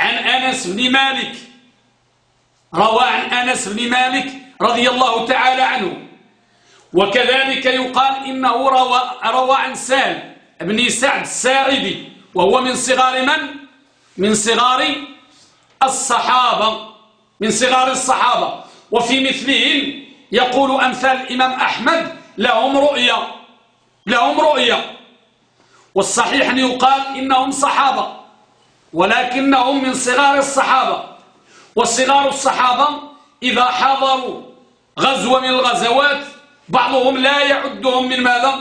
عن أنس بن مالك روى عن أنس بن مالك رضي الله تعالى عنه. وكذلك يقال إنه روى, روى عن سال بن سعد الساعدي وهو من صغار من؟ من صغار الصحابة من صغار الصحابة. وفي مثلهم يقول أمثال الإمام أحمد لهم رؤية لهم رؤية. والصحيح أن يقال إنهم صحابة ولكنهم من صغار الصحابة. وصغار الصحابة إذا حضروا غزوة من الغزوات بعضهم لا يعدهم من ماذا؟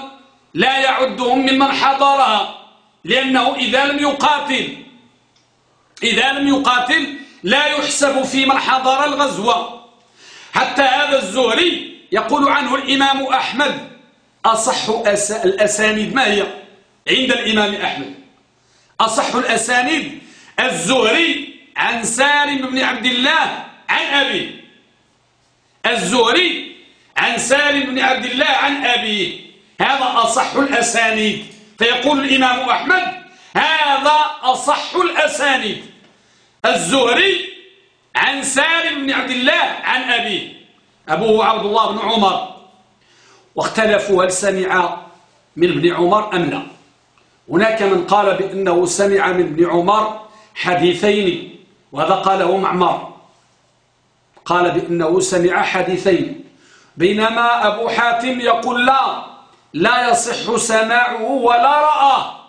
لا يعدهم ممن حضرها لأنه إذا لم يقاتل إذا لم يقاتل لا يحسب في من حضر الغزوة. حتى هذا الزهري يقول عنه الإمام أحمد أصح الأسانيد ما هي؟ عند الإمام أحمد. أصح الأسانيد الزهري عن سالم بن عبد الله عن أبي الزهري عن سالم بن عبد الله عن أبيه. هذا أصح الأسانيد. فيقول الإمام أحمد هذا أصح الأسانيد. الزهري عن سالم بن عبد الله عن أبيه. أبوه عبد الله بن عمر. واختلفوا هل سمع من ابن عمر أم لا. هناك من قال بأنه سمع من ابن عمر حديثين وهذا قاله معمر. قال بأنه سمع حديثين. بينما أبو حاتم يقول لا لا يصح سماعه ولا رآه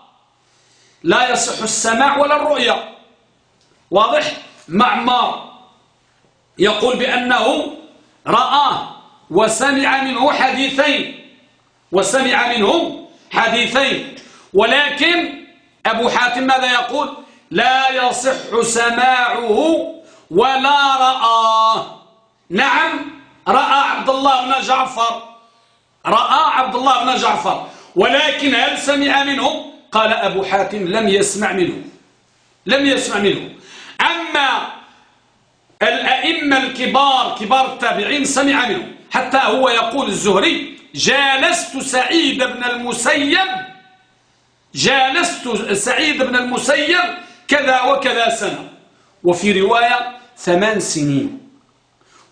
لا يصح السماع ولا الرؤية واضح؟ معمر يقول بأنه رآه وسمع منه حديثين. وسمع منه حديثين. ولكن أبو حاتم ماذا يقول؟ لا يصح سماعه ولا رآه. نعم رأى عبد الله بن جعفر. رأى عبد الله بن جعفر. ولكن هل سمع منه؟ قال أبو حاتم لم يسمع منه. لم يسمع منه. أما الأئمة الكبار كبار التابعين سمع منه. حتى هو يقول الزهري جالست سعيد بن المسيب جالست سعيد بن المسيب كذا وكذا سنة. وفي رواية ثمان سنين.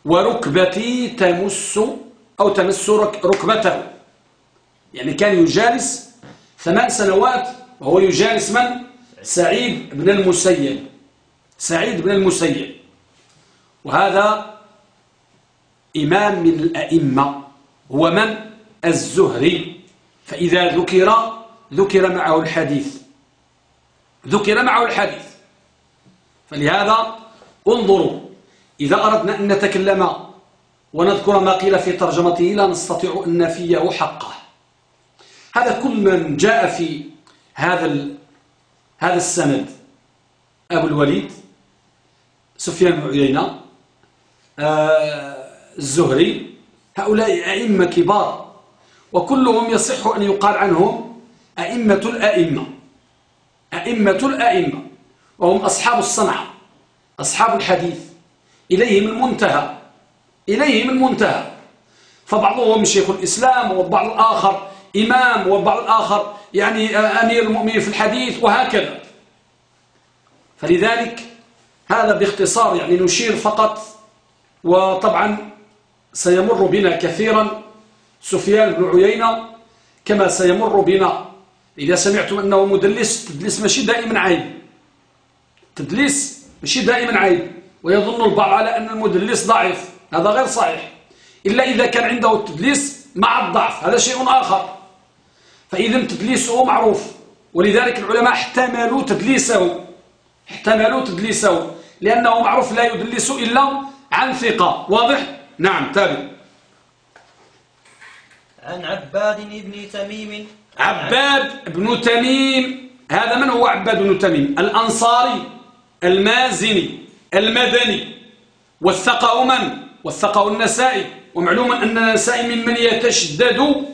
وركبتي تمس أو تمس ركبته. يعني كان يجالس ثمان سنوات وهو يجالس من؟ سعيد بن المسيب. سعيد بن المسيب. وهذا إمام من الأئمة. هو من؟ الزهري. فإذا ذكر ذكر معه الحديث. ذكر معه الحديث. فلهذا انظروا إذا أردنا أن نتكلم ونذكر ما قيل في ترجمته لا نستطيع أن نفيه حقه. هذا كل من جاء في هذا هذا السند. أبو الوليد سفيان بن عيينة آه، الزهري هؤلاء أئمة كبار وكلهم يصح أن يقال عنهم أئمة الأئمة. أئمة الأئمة. وهم أصحاب الصنعة أصحاب الحديث. إليهم المنتهى. إليهم المنتهى. فبعضهم شيخ الإسلام وبعض الآخر إمام وبعض الآخر يعني أمير المؤمنين في الحديث وهكذا. فلذلك هذا باختصار يعني نشير فقط. وطبعا سيمر بنا كثيرا سفيان بن عيينة كما سيمر بنا إذا سمعتم أنه مدلس تدليس ماشي دائما عيب. تدليس ماشي دائما عيب. ويظن البعض على أن المدلس ضعيف. هذا غير صحيح. إلا إذا كان عنده التدليس مع الضعف. هذا شيء آخر. فإذا تدليسه معروف. ولذلك العلماء احتملوا تدليسه. احتملوا تدليسه. لأنه معروف لا يدلس إلا عن ثقة. واضح؟ نعم تابع. عن عباد بن تميم عباد بن تميم هذا من هو عباد بن تميم؟ الأنصاري المازني المدني. وثقه من؟ وثقه النسائي. ومعلوم أن النسائي ممن يتشدد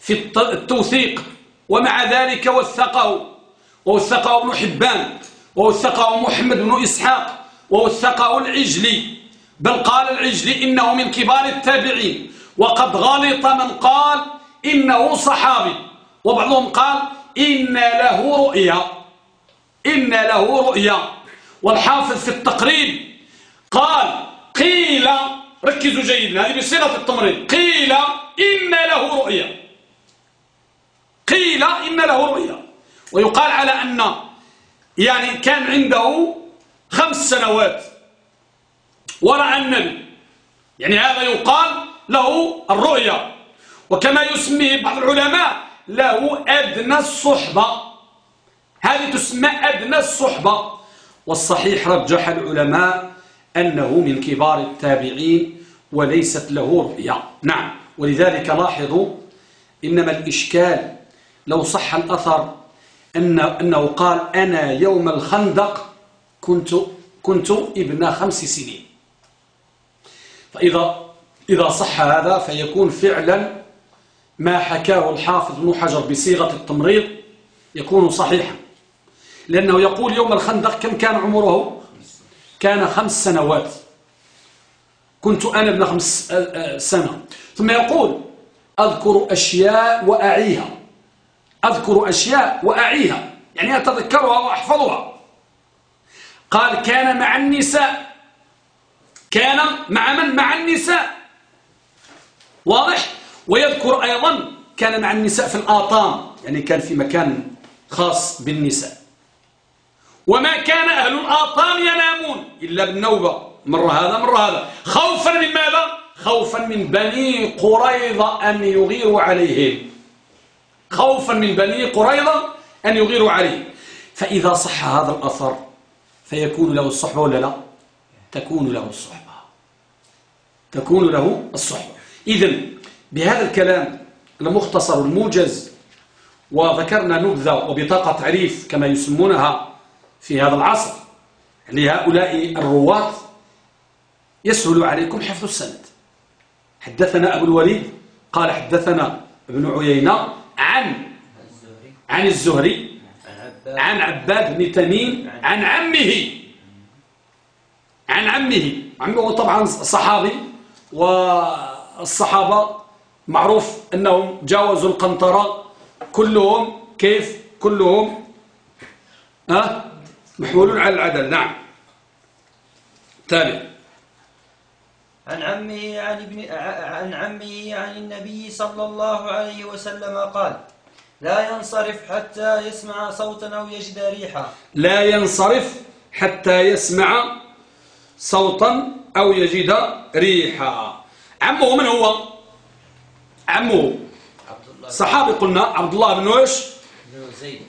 في التوثيق. ومع ذلك وثقه. ووثقه ابن حبان. ووثقه محمد بن إسحاق. ووثقه العجلي. بل قال العجلي إنه من كبار التابعين. وقد غلط من قال إنه صحابي. وبعضهم قال إن له رؤيا. إن له رؤيا. والحافظ في التقريب قال قيل ركزوا جيدا هذه بصيغة التمريض قيل إن له رؤيا. قيل إن له رؤيا. ويقال على أن يعني كان عنده خمس سنوات. ورأى النبي يعني هذا يقال له الرؤيا. وكما يسميه بعض العلماء له أدنى الصحبة. هذه تسمى أدنى الصحبة. والصحيح رجح العلماء أنه من كبار التابعين وليست له رؤيا نعم ولذلك لاحظوا إنما الإشكال لو صح الأثر أن أنه قال أنا يوم الخندق كنت كنت ابن خمس سنين. فإذا إذا صح هذا فيكون فعلا ما حكاه الحافظ بن حجر بصيغة التمريض يكون صحيحا. لأنه يقول يوم الخندق كم كان عمره؟ كان خمس سنوات. كنت أنا ابن خمس سنة. ثم يقول أذكر أشياء وأعيها. أذكر أشياء وأعيها. يعني أتذكرها وأحفظها. قال كان مع النساء. كان مع من؟ مع النساء. واضح؟ ويذكر أيضا كان مع النساء في الآطام يعني كان في مكان خاص بالنساء. وما كان أهل الآطام ينامون إلا بالنوبة. مرة هذا مرة هذا. خوفا من ماذا؟ خوفا من بني قريظة أن يغيروا عليهم. خوفا من بني قريظة أن يغيروا عليهم. فإذا صح هذا الأثر فيكون له الصحبة ولا لا؟ تكون له الصحبة تكون له الصحبة إذن بهذا الكلام المختصر الموجز وذكرنا نبذة وبطاقة تعريف كما يسمونها في هذا العصر لهؤلاء الرواة يسهل عليكم حفظ السند. حدثنا أبو الوليد قال حدثنا ابن عيينة عن عن الزهري عن عباد بن تميم عن عمه عن عمه عمه طبعا صحابي والصحابة معروف أنهم جاوزوا القنطرة كلهم كيف؟ كلهم أه محمولون على العدل. نعم. تابع. عن عمه عن ابن عن عمه عن النبي صلى الله عليه وسلم قال لا ينصرف حتى يسمع صوتا أو يجد ريحا. لا ينصرف حتى يسمع صوتا أو يجد ريحا. عمه من هو؟ عمه صحابي قلنا عبد الله بن وش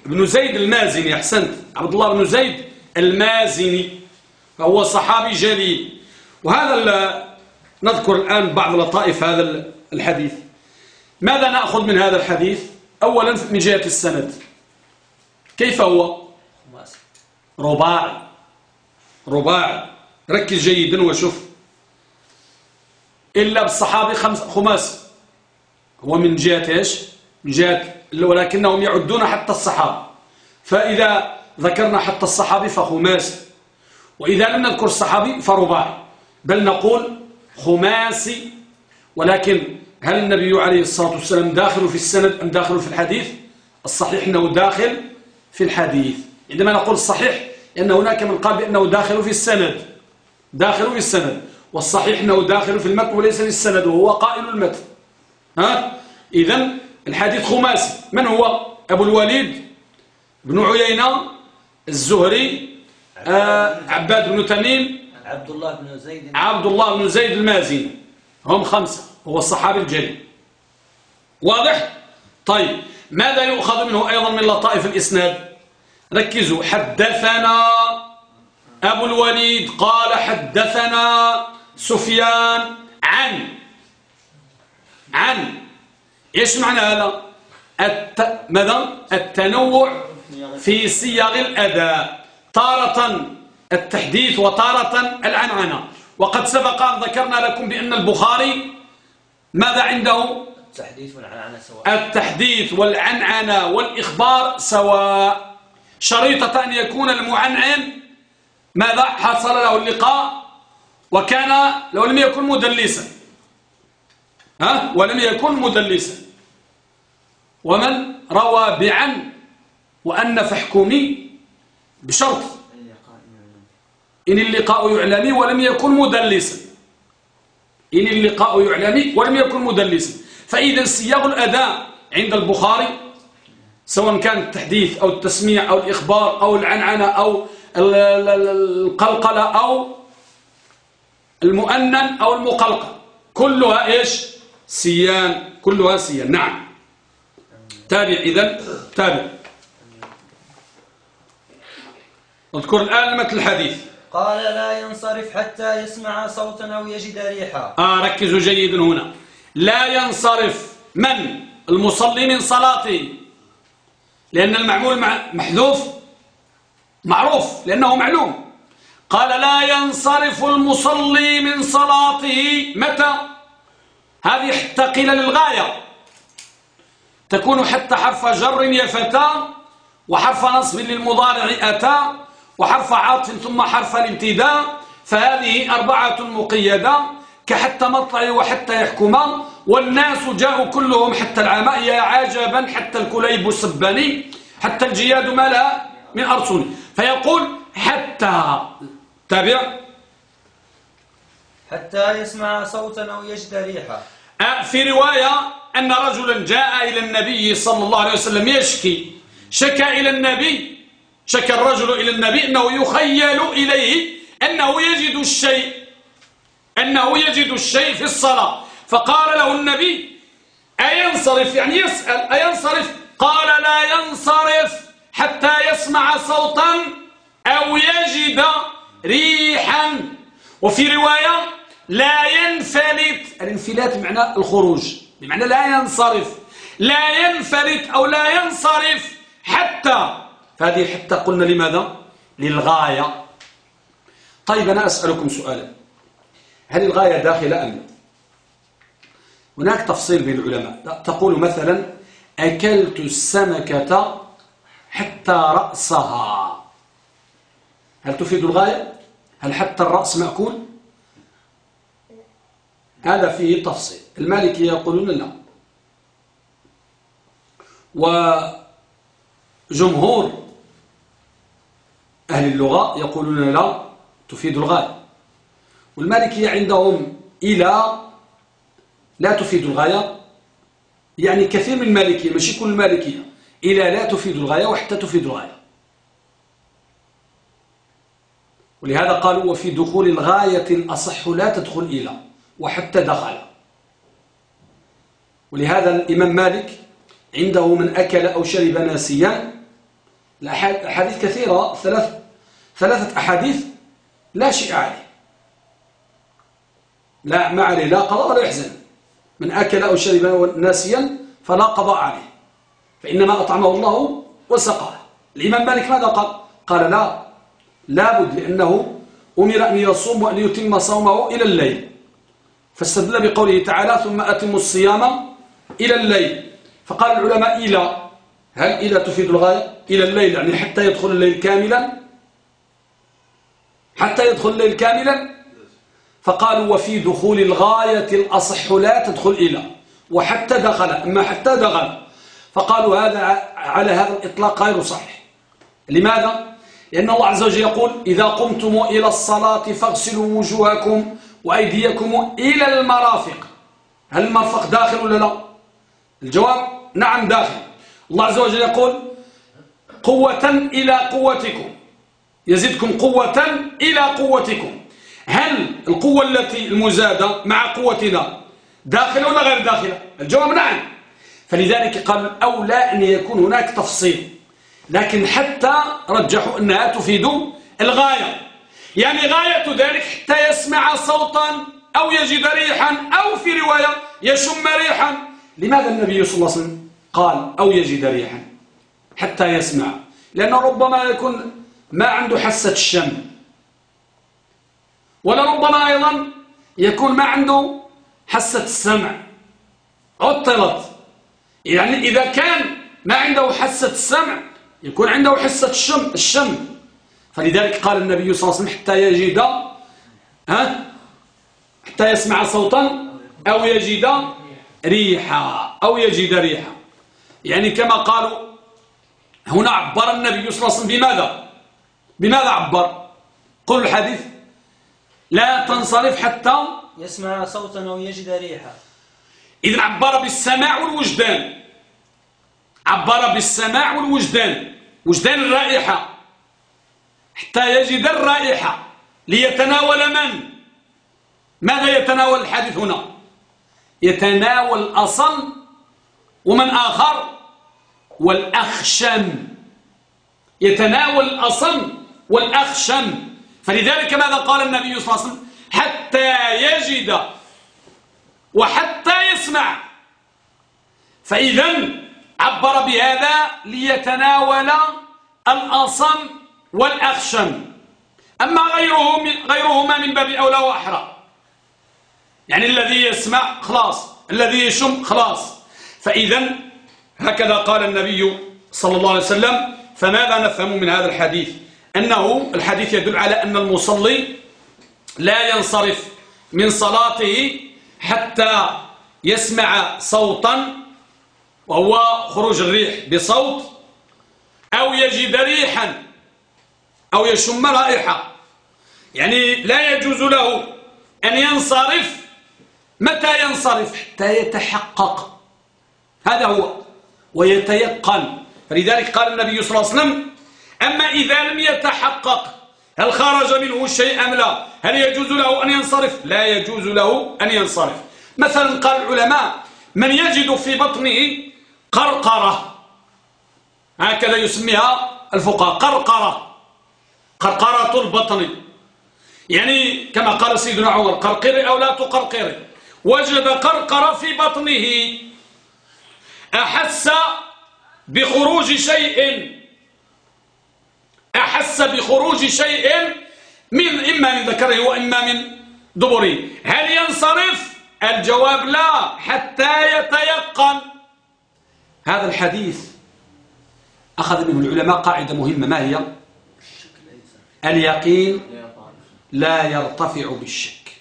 بن زيد. المازني أحسنت. عبد الله بن زيد المازني. فهو صحابي جليل. وهذا نذكر الآن بعض لطائف هذا الحديث. ماذا نأخذ من هذا الحديث؟ أولا من جهة السند. كيف هو؟ رباعي. رباعي. ركز جيدا وشوف. إلا بالصحابي خمس خماس هو من جهة إيش؟ من جهة ولكنهم يعدون حتى الصحابة. فإذا ذكرنا حتى الصحابي فخماس. وإذا لم نذكر الصحابي فرباعي بل نقول خماسي ولكن هل النبي عليه الصلاة والسلام داخل في السند أم داخل في الحديث؟ الصحيح أنه داخل في الحديث. عندما نقول الصحيح أن هناك من قال بأنه داخل في السند. داخل في السند. والصحيح أنه داخل في المتن وليس في السند وهو قائل المتن. ها؟ إذا الحديث خماسي. من هو؟ أبو الوليد بن عيينة الزهري آه عباد بن تميم عبد الله بن زيد. عبد الله بن زيد المازني. هم خمسة هو الصحابي الجليل. واضح؟ طيب ماذا يؤخذ منه أيضا من لطائف الإسناد؟ ركزوا. حدثنا أبو الوليد قال حدثنا سفيان عن عن إيش معنى هذا؟ الت... ماذا؟ التنوع في صيغ الأداء تارة التحديث وتارة العنعنة وقد سبق أن ذكرنا لكم بأن البخاري ماذا عنده؟ التحديث والعنعنة سواء. التحديث والعنعنة والإخبار سواء. شريطة أن يكون المعنعن ماذا؟ حصل له اللقاء وكان لو لم يكن مدلسا. ها؟ ولم يكن مدلسا. ومن روى بعن وأن فحكمي بشرط إن اللقاء يعلمي ولم يكن مدلسا. إن اللقاء يعلمي ولم يكن مدلسا. فإذا سياق الأداء عند البخاري سواء كان التحديث أو التسميع أو الإخبار أو العنعنة أو القلقلة أو المؤنن أو المقلقل. كلها إيش؟ سيان كلها سيان. نعم. تابع إذن تابع. اذكر الآن مثل الحديث. قال لا ينصرف حتى يسمع صوتا أو يجد ريحا. آه ركزوا جيدا هنا. لا ينصرف من؟ المصلي من صلاته. لأن المعمول محذوف. معروف لأنه معلوم. قال لا ينصرف المصلي من صلاته. متى؟ هذه حتى قيل للغاية. تكون حتى حرف جر يفتى وحرف نصب للمضارع أتى وحرف عطف ثم حرف الابتداء فهذه أربعة مقيدة كحتى مطلع وحتى يحكم. والناس جاءوا كلهم حتى العماء يا عجبا حتى الكليب السباني حتى الجياد مالها من أرسل فيقول حتى تابع. حتى يسمع صوتا أو يجد ريحا. أه، في رواية أن رجلا جاء إلى النبي صلى الله عليه وسلم يشكي. شكى إلى النبي. شكى الرجل إلى النبي أنه يخيل إليه أنه يجد الشيء. أنه يجد الشيء في الصلاة. فقال له النبي أينصرف؟ يعني يسأل. أينصرف؟ قال لا ينصرف حتى يسمع صوتا أو يجد ريحا. وفي رواية لا ينفلت. الانفلات بمعنى الخروج بمعنى لا ينصرف. لا ينفلت أو لا ينصرف حتى. فهذه حتى قلنا لماذا؟ للغاية. طيب أنا أسألكم سؤالا. هل الغاية داخلة أم لا؟ هناك تفصيل بين العلماء. تقول مثلا أكلت السمكة حتى رأسها. هل تفيد الغاية؟ هل حتى الرأس مأكول؟ هذا فيه تفصيل. المالكي يقولون لا. وجمهور أهل اللغة يقولون لا تفيد الغاية. والمالكية عندهم إلى لا تفيد الغاية. يعني كثير من المالكية ماشي كل المالكية إلى لا تفيد الغاية وحتى تفيد الغاية. ولهذا قالوا وفي دخول الغاية الأصح لا تدخل إلى. وحتى دخل. ولهذا الإمام مالك عنده من أكل أو شرب ناسيا. الأحاديث كثيرة ثلاث ثلاثة أحاديث لا شيء عليه. لا ما عليه لا قضاء ولا يحزن. من أكل أو شرب ناسيا فلا قضاء عليه. فإنما أطعمه الله وسقاه. الإمام مالك ماذا قال؟ قال لا لابد لأنه أمر أن يصوم وأن يتم صومه إلى الليل. فاستدل بقوله تعالى ثم أتم الصيام إلى الليل. فقال العلماء إلى. هل إلى تفيد الغاية؟ إلى الليل يعني حتى يدخل الليل كاملا؟ حتى يدخل الليل كاملا؟ فقالوا وفي دخول الغاية الأصح لا تدخل إلى. وحتى دخل أما حتى دخل. فقالوا هذا على هذا الإطلاق غير صحيح. لماذا؟ لأن الله عز وجل يقول إذا قمتم إلى الصلاة فاغسلوا وجوهكم وأيديكم إلى المرافق. هل المرفق داخل ولا لا؟ الجواب نعم داخل. الله عز وجل يقول قوة إلى قوتكم. يزيدكم قوة إلى قوتكم. هل القوة التي المزادة مع قوتنا داخلة ولا غير داخلة؟ الجواب نعم. فلذلك قال الأولى أن يكون هناك تفصيل. لكن حتى رجحوا أنها تفيد الغاية. يعني غاية ذلك حتى يسمع صوتا أو يجد ريحا أو في رواية يشم ريحا. لماذا النبي صلى الله عليه وسلم قال أو يجد ريحا؟ حتى يسمع. لأنه ربما يكون ما عنده حسة الشم. ولربما أيضا يكون ما عنده حسة السمع. عطلت. يعني إذا كان ما عنده حسة السمع يكون عنده حسة الشم الشم. فلذلك قال النبي صلى الله عليه وسلم حتى يجد ها؟ حتى يسمع صوتا أو يجد ريحا أو يجد ريحا. يعني كما قالوا هنا عبر النبي صلى الله عليه وسلم بماذا؟ بماذا عبر؟ قل الحديث لا تنصرف حتى يسمع صوتا أو يجد ريحا. إذن عبر بالسماع والوجدان. عبر بالسماع والوجدان. وجدان الرائحة. حتى يجد الرائحة ليتناول من؟ ماذا يتناول الحديث هنا؟ يتناول الأصل ومن آخر؟ والأخشم. يتناول الأصل والأخشم. فلذلك ماذا قال النبي صلى الله عليه وسلم؟ حتى يجد وحتى يسمع. فإذا عبر بهذا ليتناول الأصم والأخشم. أما غيره من غيرهما من باب أولى وأحرى. يعني الذي يسمع خلاص الذي يشم خلاص. فإذا هكذا قال النبي صلى الله عليه وسلم فماذا نفهم من هذا الحديث؟ أنه الحديث يدل على أن المصلي لا ينصرف من صلاته حتى يسمع صوتا وهو خروج الريح بصوت أو يجد ريحا. أو يشم رائحة. يعني لا يجوز له أن ينصرف متى ينصرف؟ حتى يتحقق. هذا هو. ويتيقن. فلذلك قال النبي صلى الله عليه وسلم أما إذا لم يتحقق هل خرج منه شيء أم لا؟ هل يجوز له أن ينصرف؟ لا يجوز له أن ينصرف. مثلا قال العلماء من يجد في بطنه قرقرة هكذا يسميها الفقهاء قرقرة. قرقرة البطن يعني كما قال سيدنا عمر قرقري أو لا تقرقري. وجد قرقرة في بطنه. أحس بخروج شيء. أحس بخروج شيء من إما من ذكره وإما من دبره. هل ينصرف؟ الجواب لا حتى يتيقن. هذا الحديث أخذ منه العلماء قاعدة مهمة. ما هي؟ اليقين لا يرتفع بالشك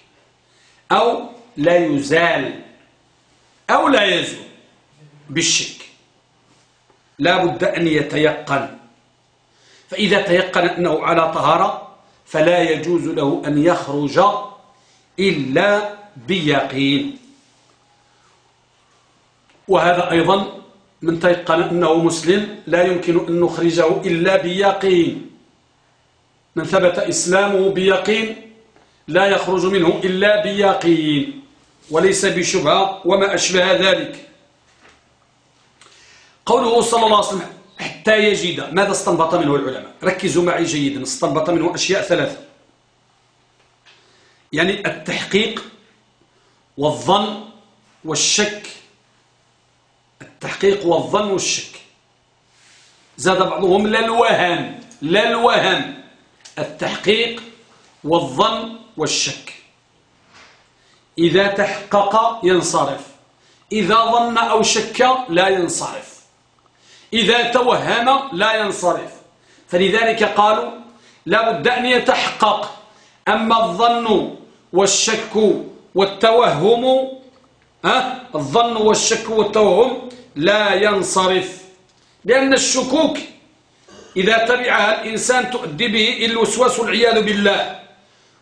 أو لا يزال أو لا يزول بالشك. لا بد أن يتيقن. فإذا تيقن أنه على طهارة فلا يجوز له أن يخرج إلا بيقين. وهذا أيضا من تيقن أنه مسلم لا يمكن أن نخرجه إلا بيقين. من ثبت إسلامه بيقين لا يخرج منه إلا بيقين وليس بشبهة وما أشبه ذلك. قوله صلى الله عليه وسلم حتى يجد ماذا استنبط منه العلماء؟ ركزوا معي جيدا استنبط منه أشياء ثلاثة. يعني التحقيق والظن والشك. التحقيق والظن والشك. زاد بعضهم لا الوهم لا التحقيق والظن والشك. إذا تحقق ينصرف إذا ظن أو شك لا ينصرف إذا توهم لا ينصرف. فلذلك قالوا لا بد أن يتحقق أما الظن والشك والتوهم ها؟ الظن والشك والتوهم لا ينصرف لأن الشكوك إذا تبعها الإنسان تؤدي به الوسواس والعياذ بالله.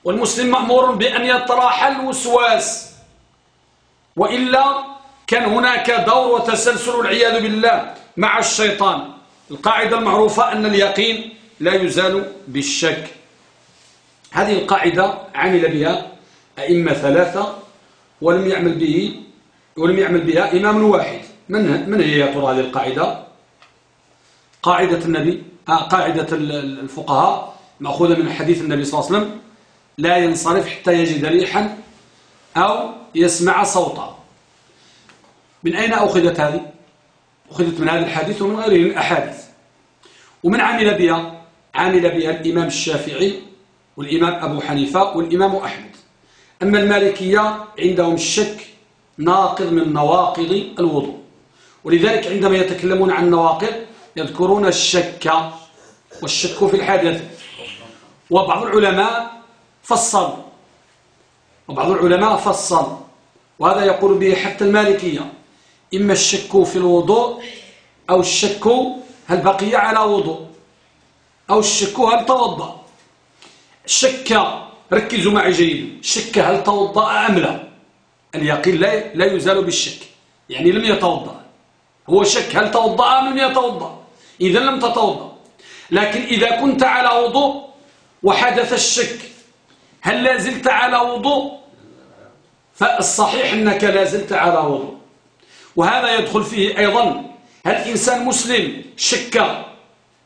والمسلم مأمور بأن يطرح الوسواس. وإلا كان هناك دور وتسلسل والعياذ بالله مع الشيطان. القاعدة المعروفة أن اليقين لا يزال بالشك. هذه القاعدة عمل بها أئمة ثلاثة ولم يعمل به ولم يعمل بها إمام واحد. من من هي يا ترى هذه القاعدة؟ قاعدة النبي. قاعدة الفقهاء مأخوذة من حديث النبي صلى الله عليه وسلم لا ينصرف حتى يجد ريحا أو يسمع صوتا. من أين أخذت هذه؟ أخذت من هذا الحديث ومن غيره من الأحاديث. ومن عمل بها عمل بها الإمام الشافعي والإمام أبو حنيفة والإمام أحمد. أما المالكية عندهم الشك ناقض من نواقض الوضوء. ولذلك عندما يتكلمون عن النواقض يذكرون الشك والشك في الحدث وبعض العلماء فصل. وبعض العلماء فصل. وهذا يقول به حتى المالكية. إما الشك في الوضوء أو الشك هل بقي على وضوء أو الشك هل توضأ. شك ركزوا معي جيدا شك هل توضأ أم لا؟ اليقين لا لا يزال بالشك. يعني لم يتوضأ. هو شك هل توضأ أم لم يتوضأ؟ إذا لم تتوضأ. لكن إذا كنت على وضوء وحدث الشك هل لا زلت على وضوء؟ فالصحيح أنك لا زلت على وضوء. وهذا يدخل فيه أيضا هل إنسان مسلم شك؟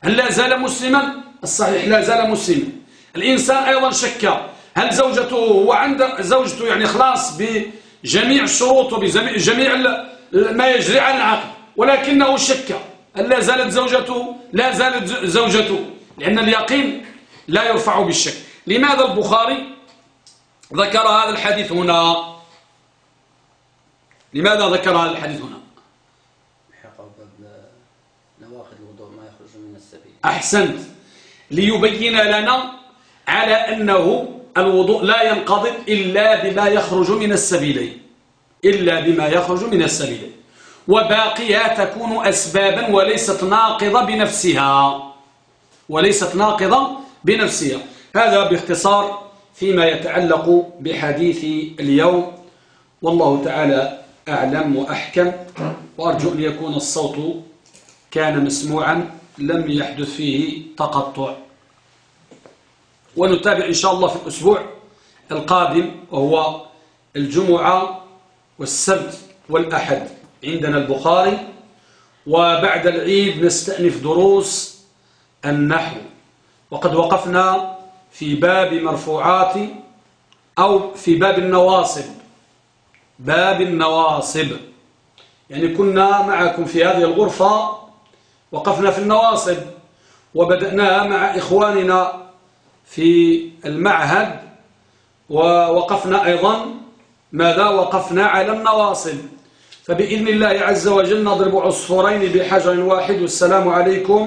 هل لا زال مسلما؟ الصحيح لا زال مسلما الإنسان أيضا شك. هل زوجته هو عند زوجته يعني خلاص بجميع الشروط وبجميع ما يجري على العقل ولكنه شك. لا زالت زوجته لا زالت زوجته. لأن اليقين لا يرفع بالشك. لماذا البخاري ذكر هذا الحديث هنا؟ لماذا ذكر هذا الحديث هنا؟ أحسنت. ليبين لنا على أنه الوضوء لا ينقضي إلا بما يخرج من السبيلين. إلا بما يخرج من السبيلين. وباقيها تكون أسبابا وليست ناقضة بنفسها. وليست ناقضة بنفسها. هذا باختصار فيما يتعلق بحديث اليوم. والله تعالى أعلم وأحكم. وأرجو أن يكون الصوت كان مسموعا. لم يحدث فيه تقطع. ونتابع إن شاء الله في الأسبوع القادم وهو الجمعة والسبت والأحد. عندنا البخاري وبعد العيد نستأنف دروس النحو. وقد وقفنا في باب مرفوعات أو في باب النواصب. باب النواصب. يعني كنا معكم في هذه الغرفة وقفنا في النواصب وبدأناها مع إخواننا في المعهد ووقفنا أيضا. ماذا وقفنا على النواصب؟ فبإذن الله عز وجل نضرب عصفورين بحجر واحد والسلام عليكم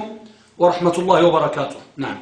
ورحمة الله وبركاته. نعم.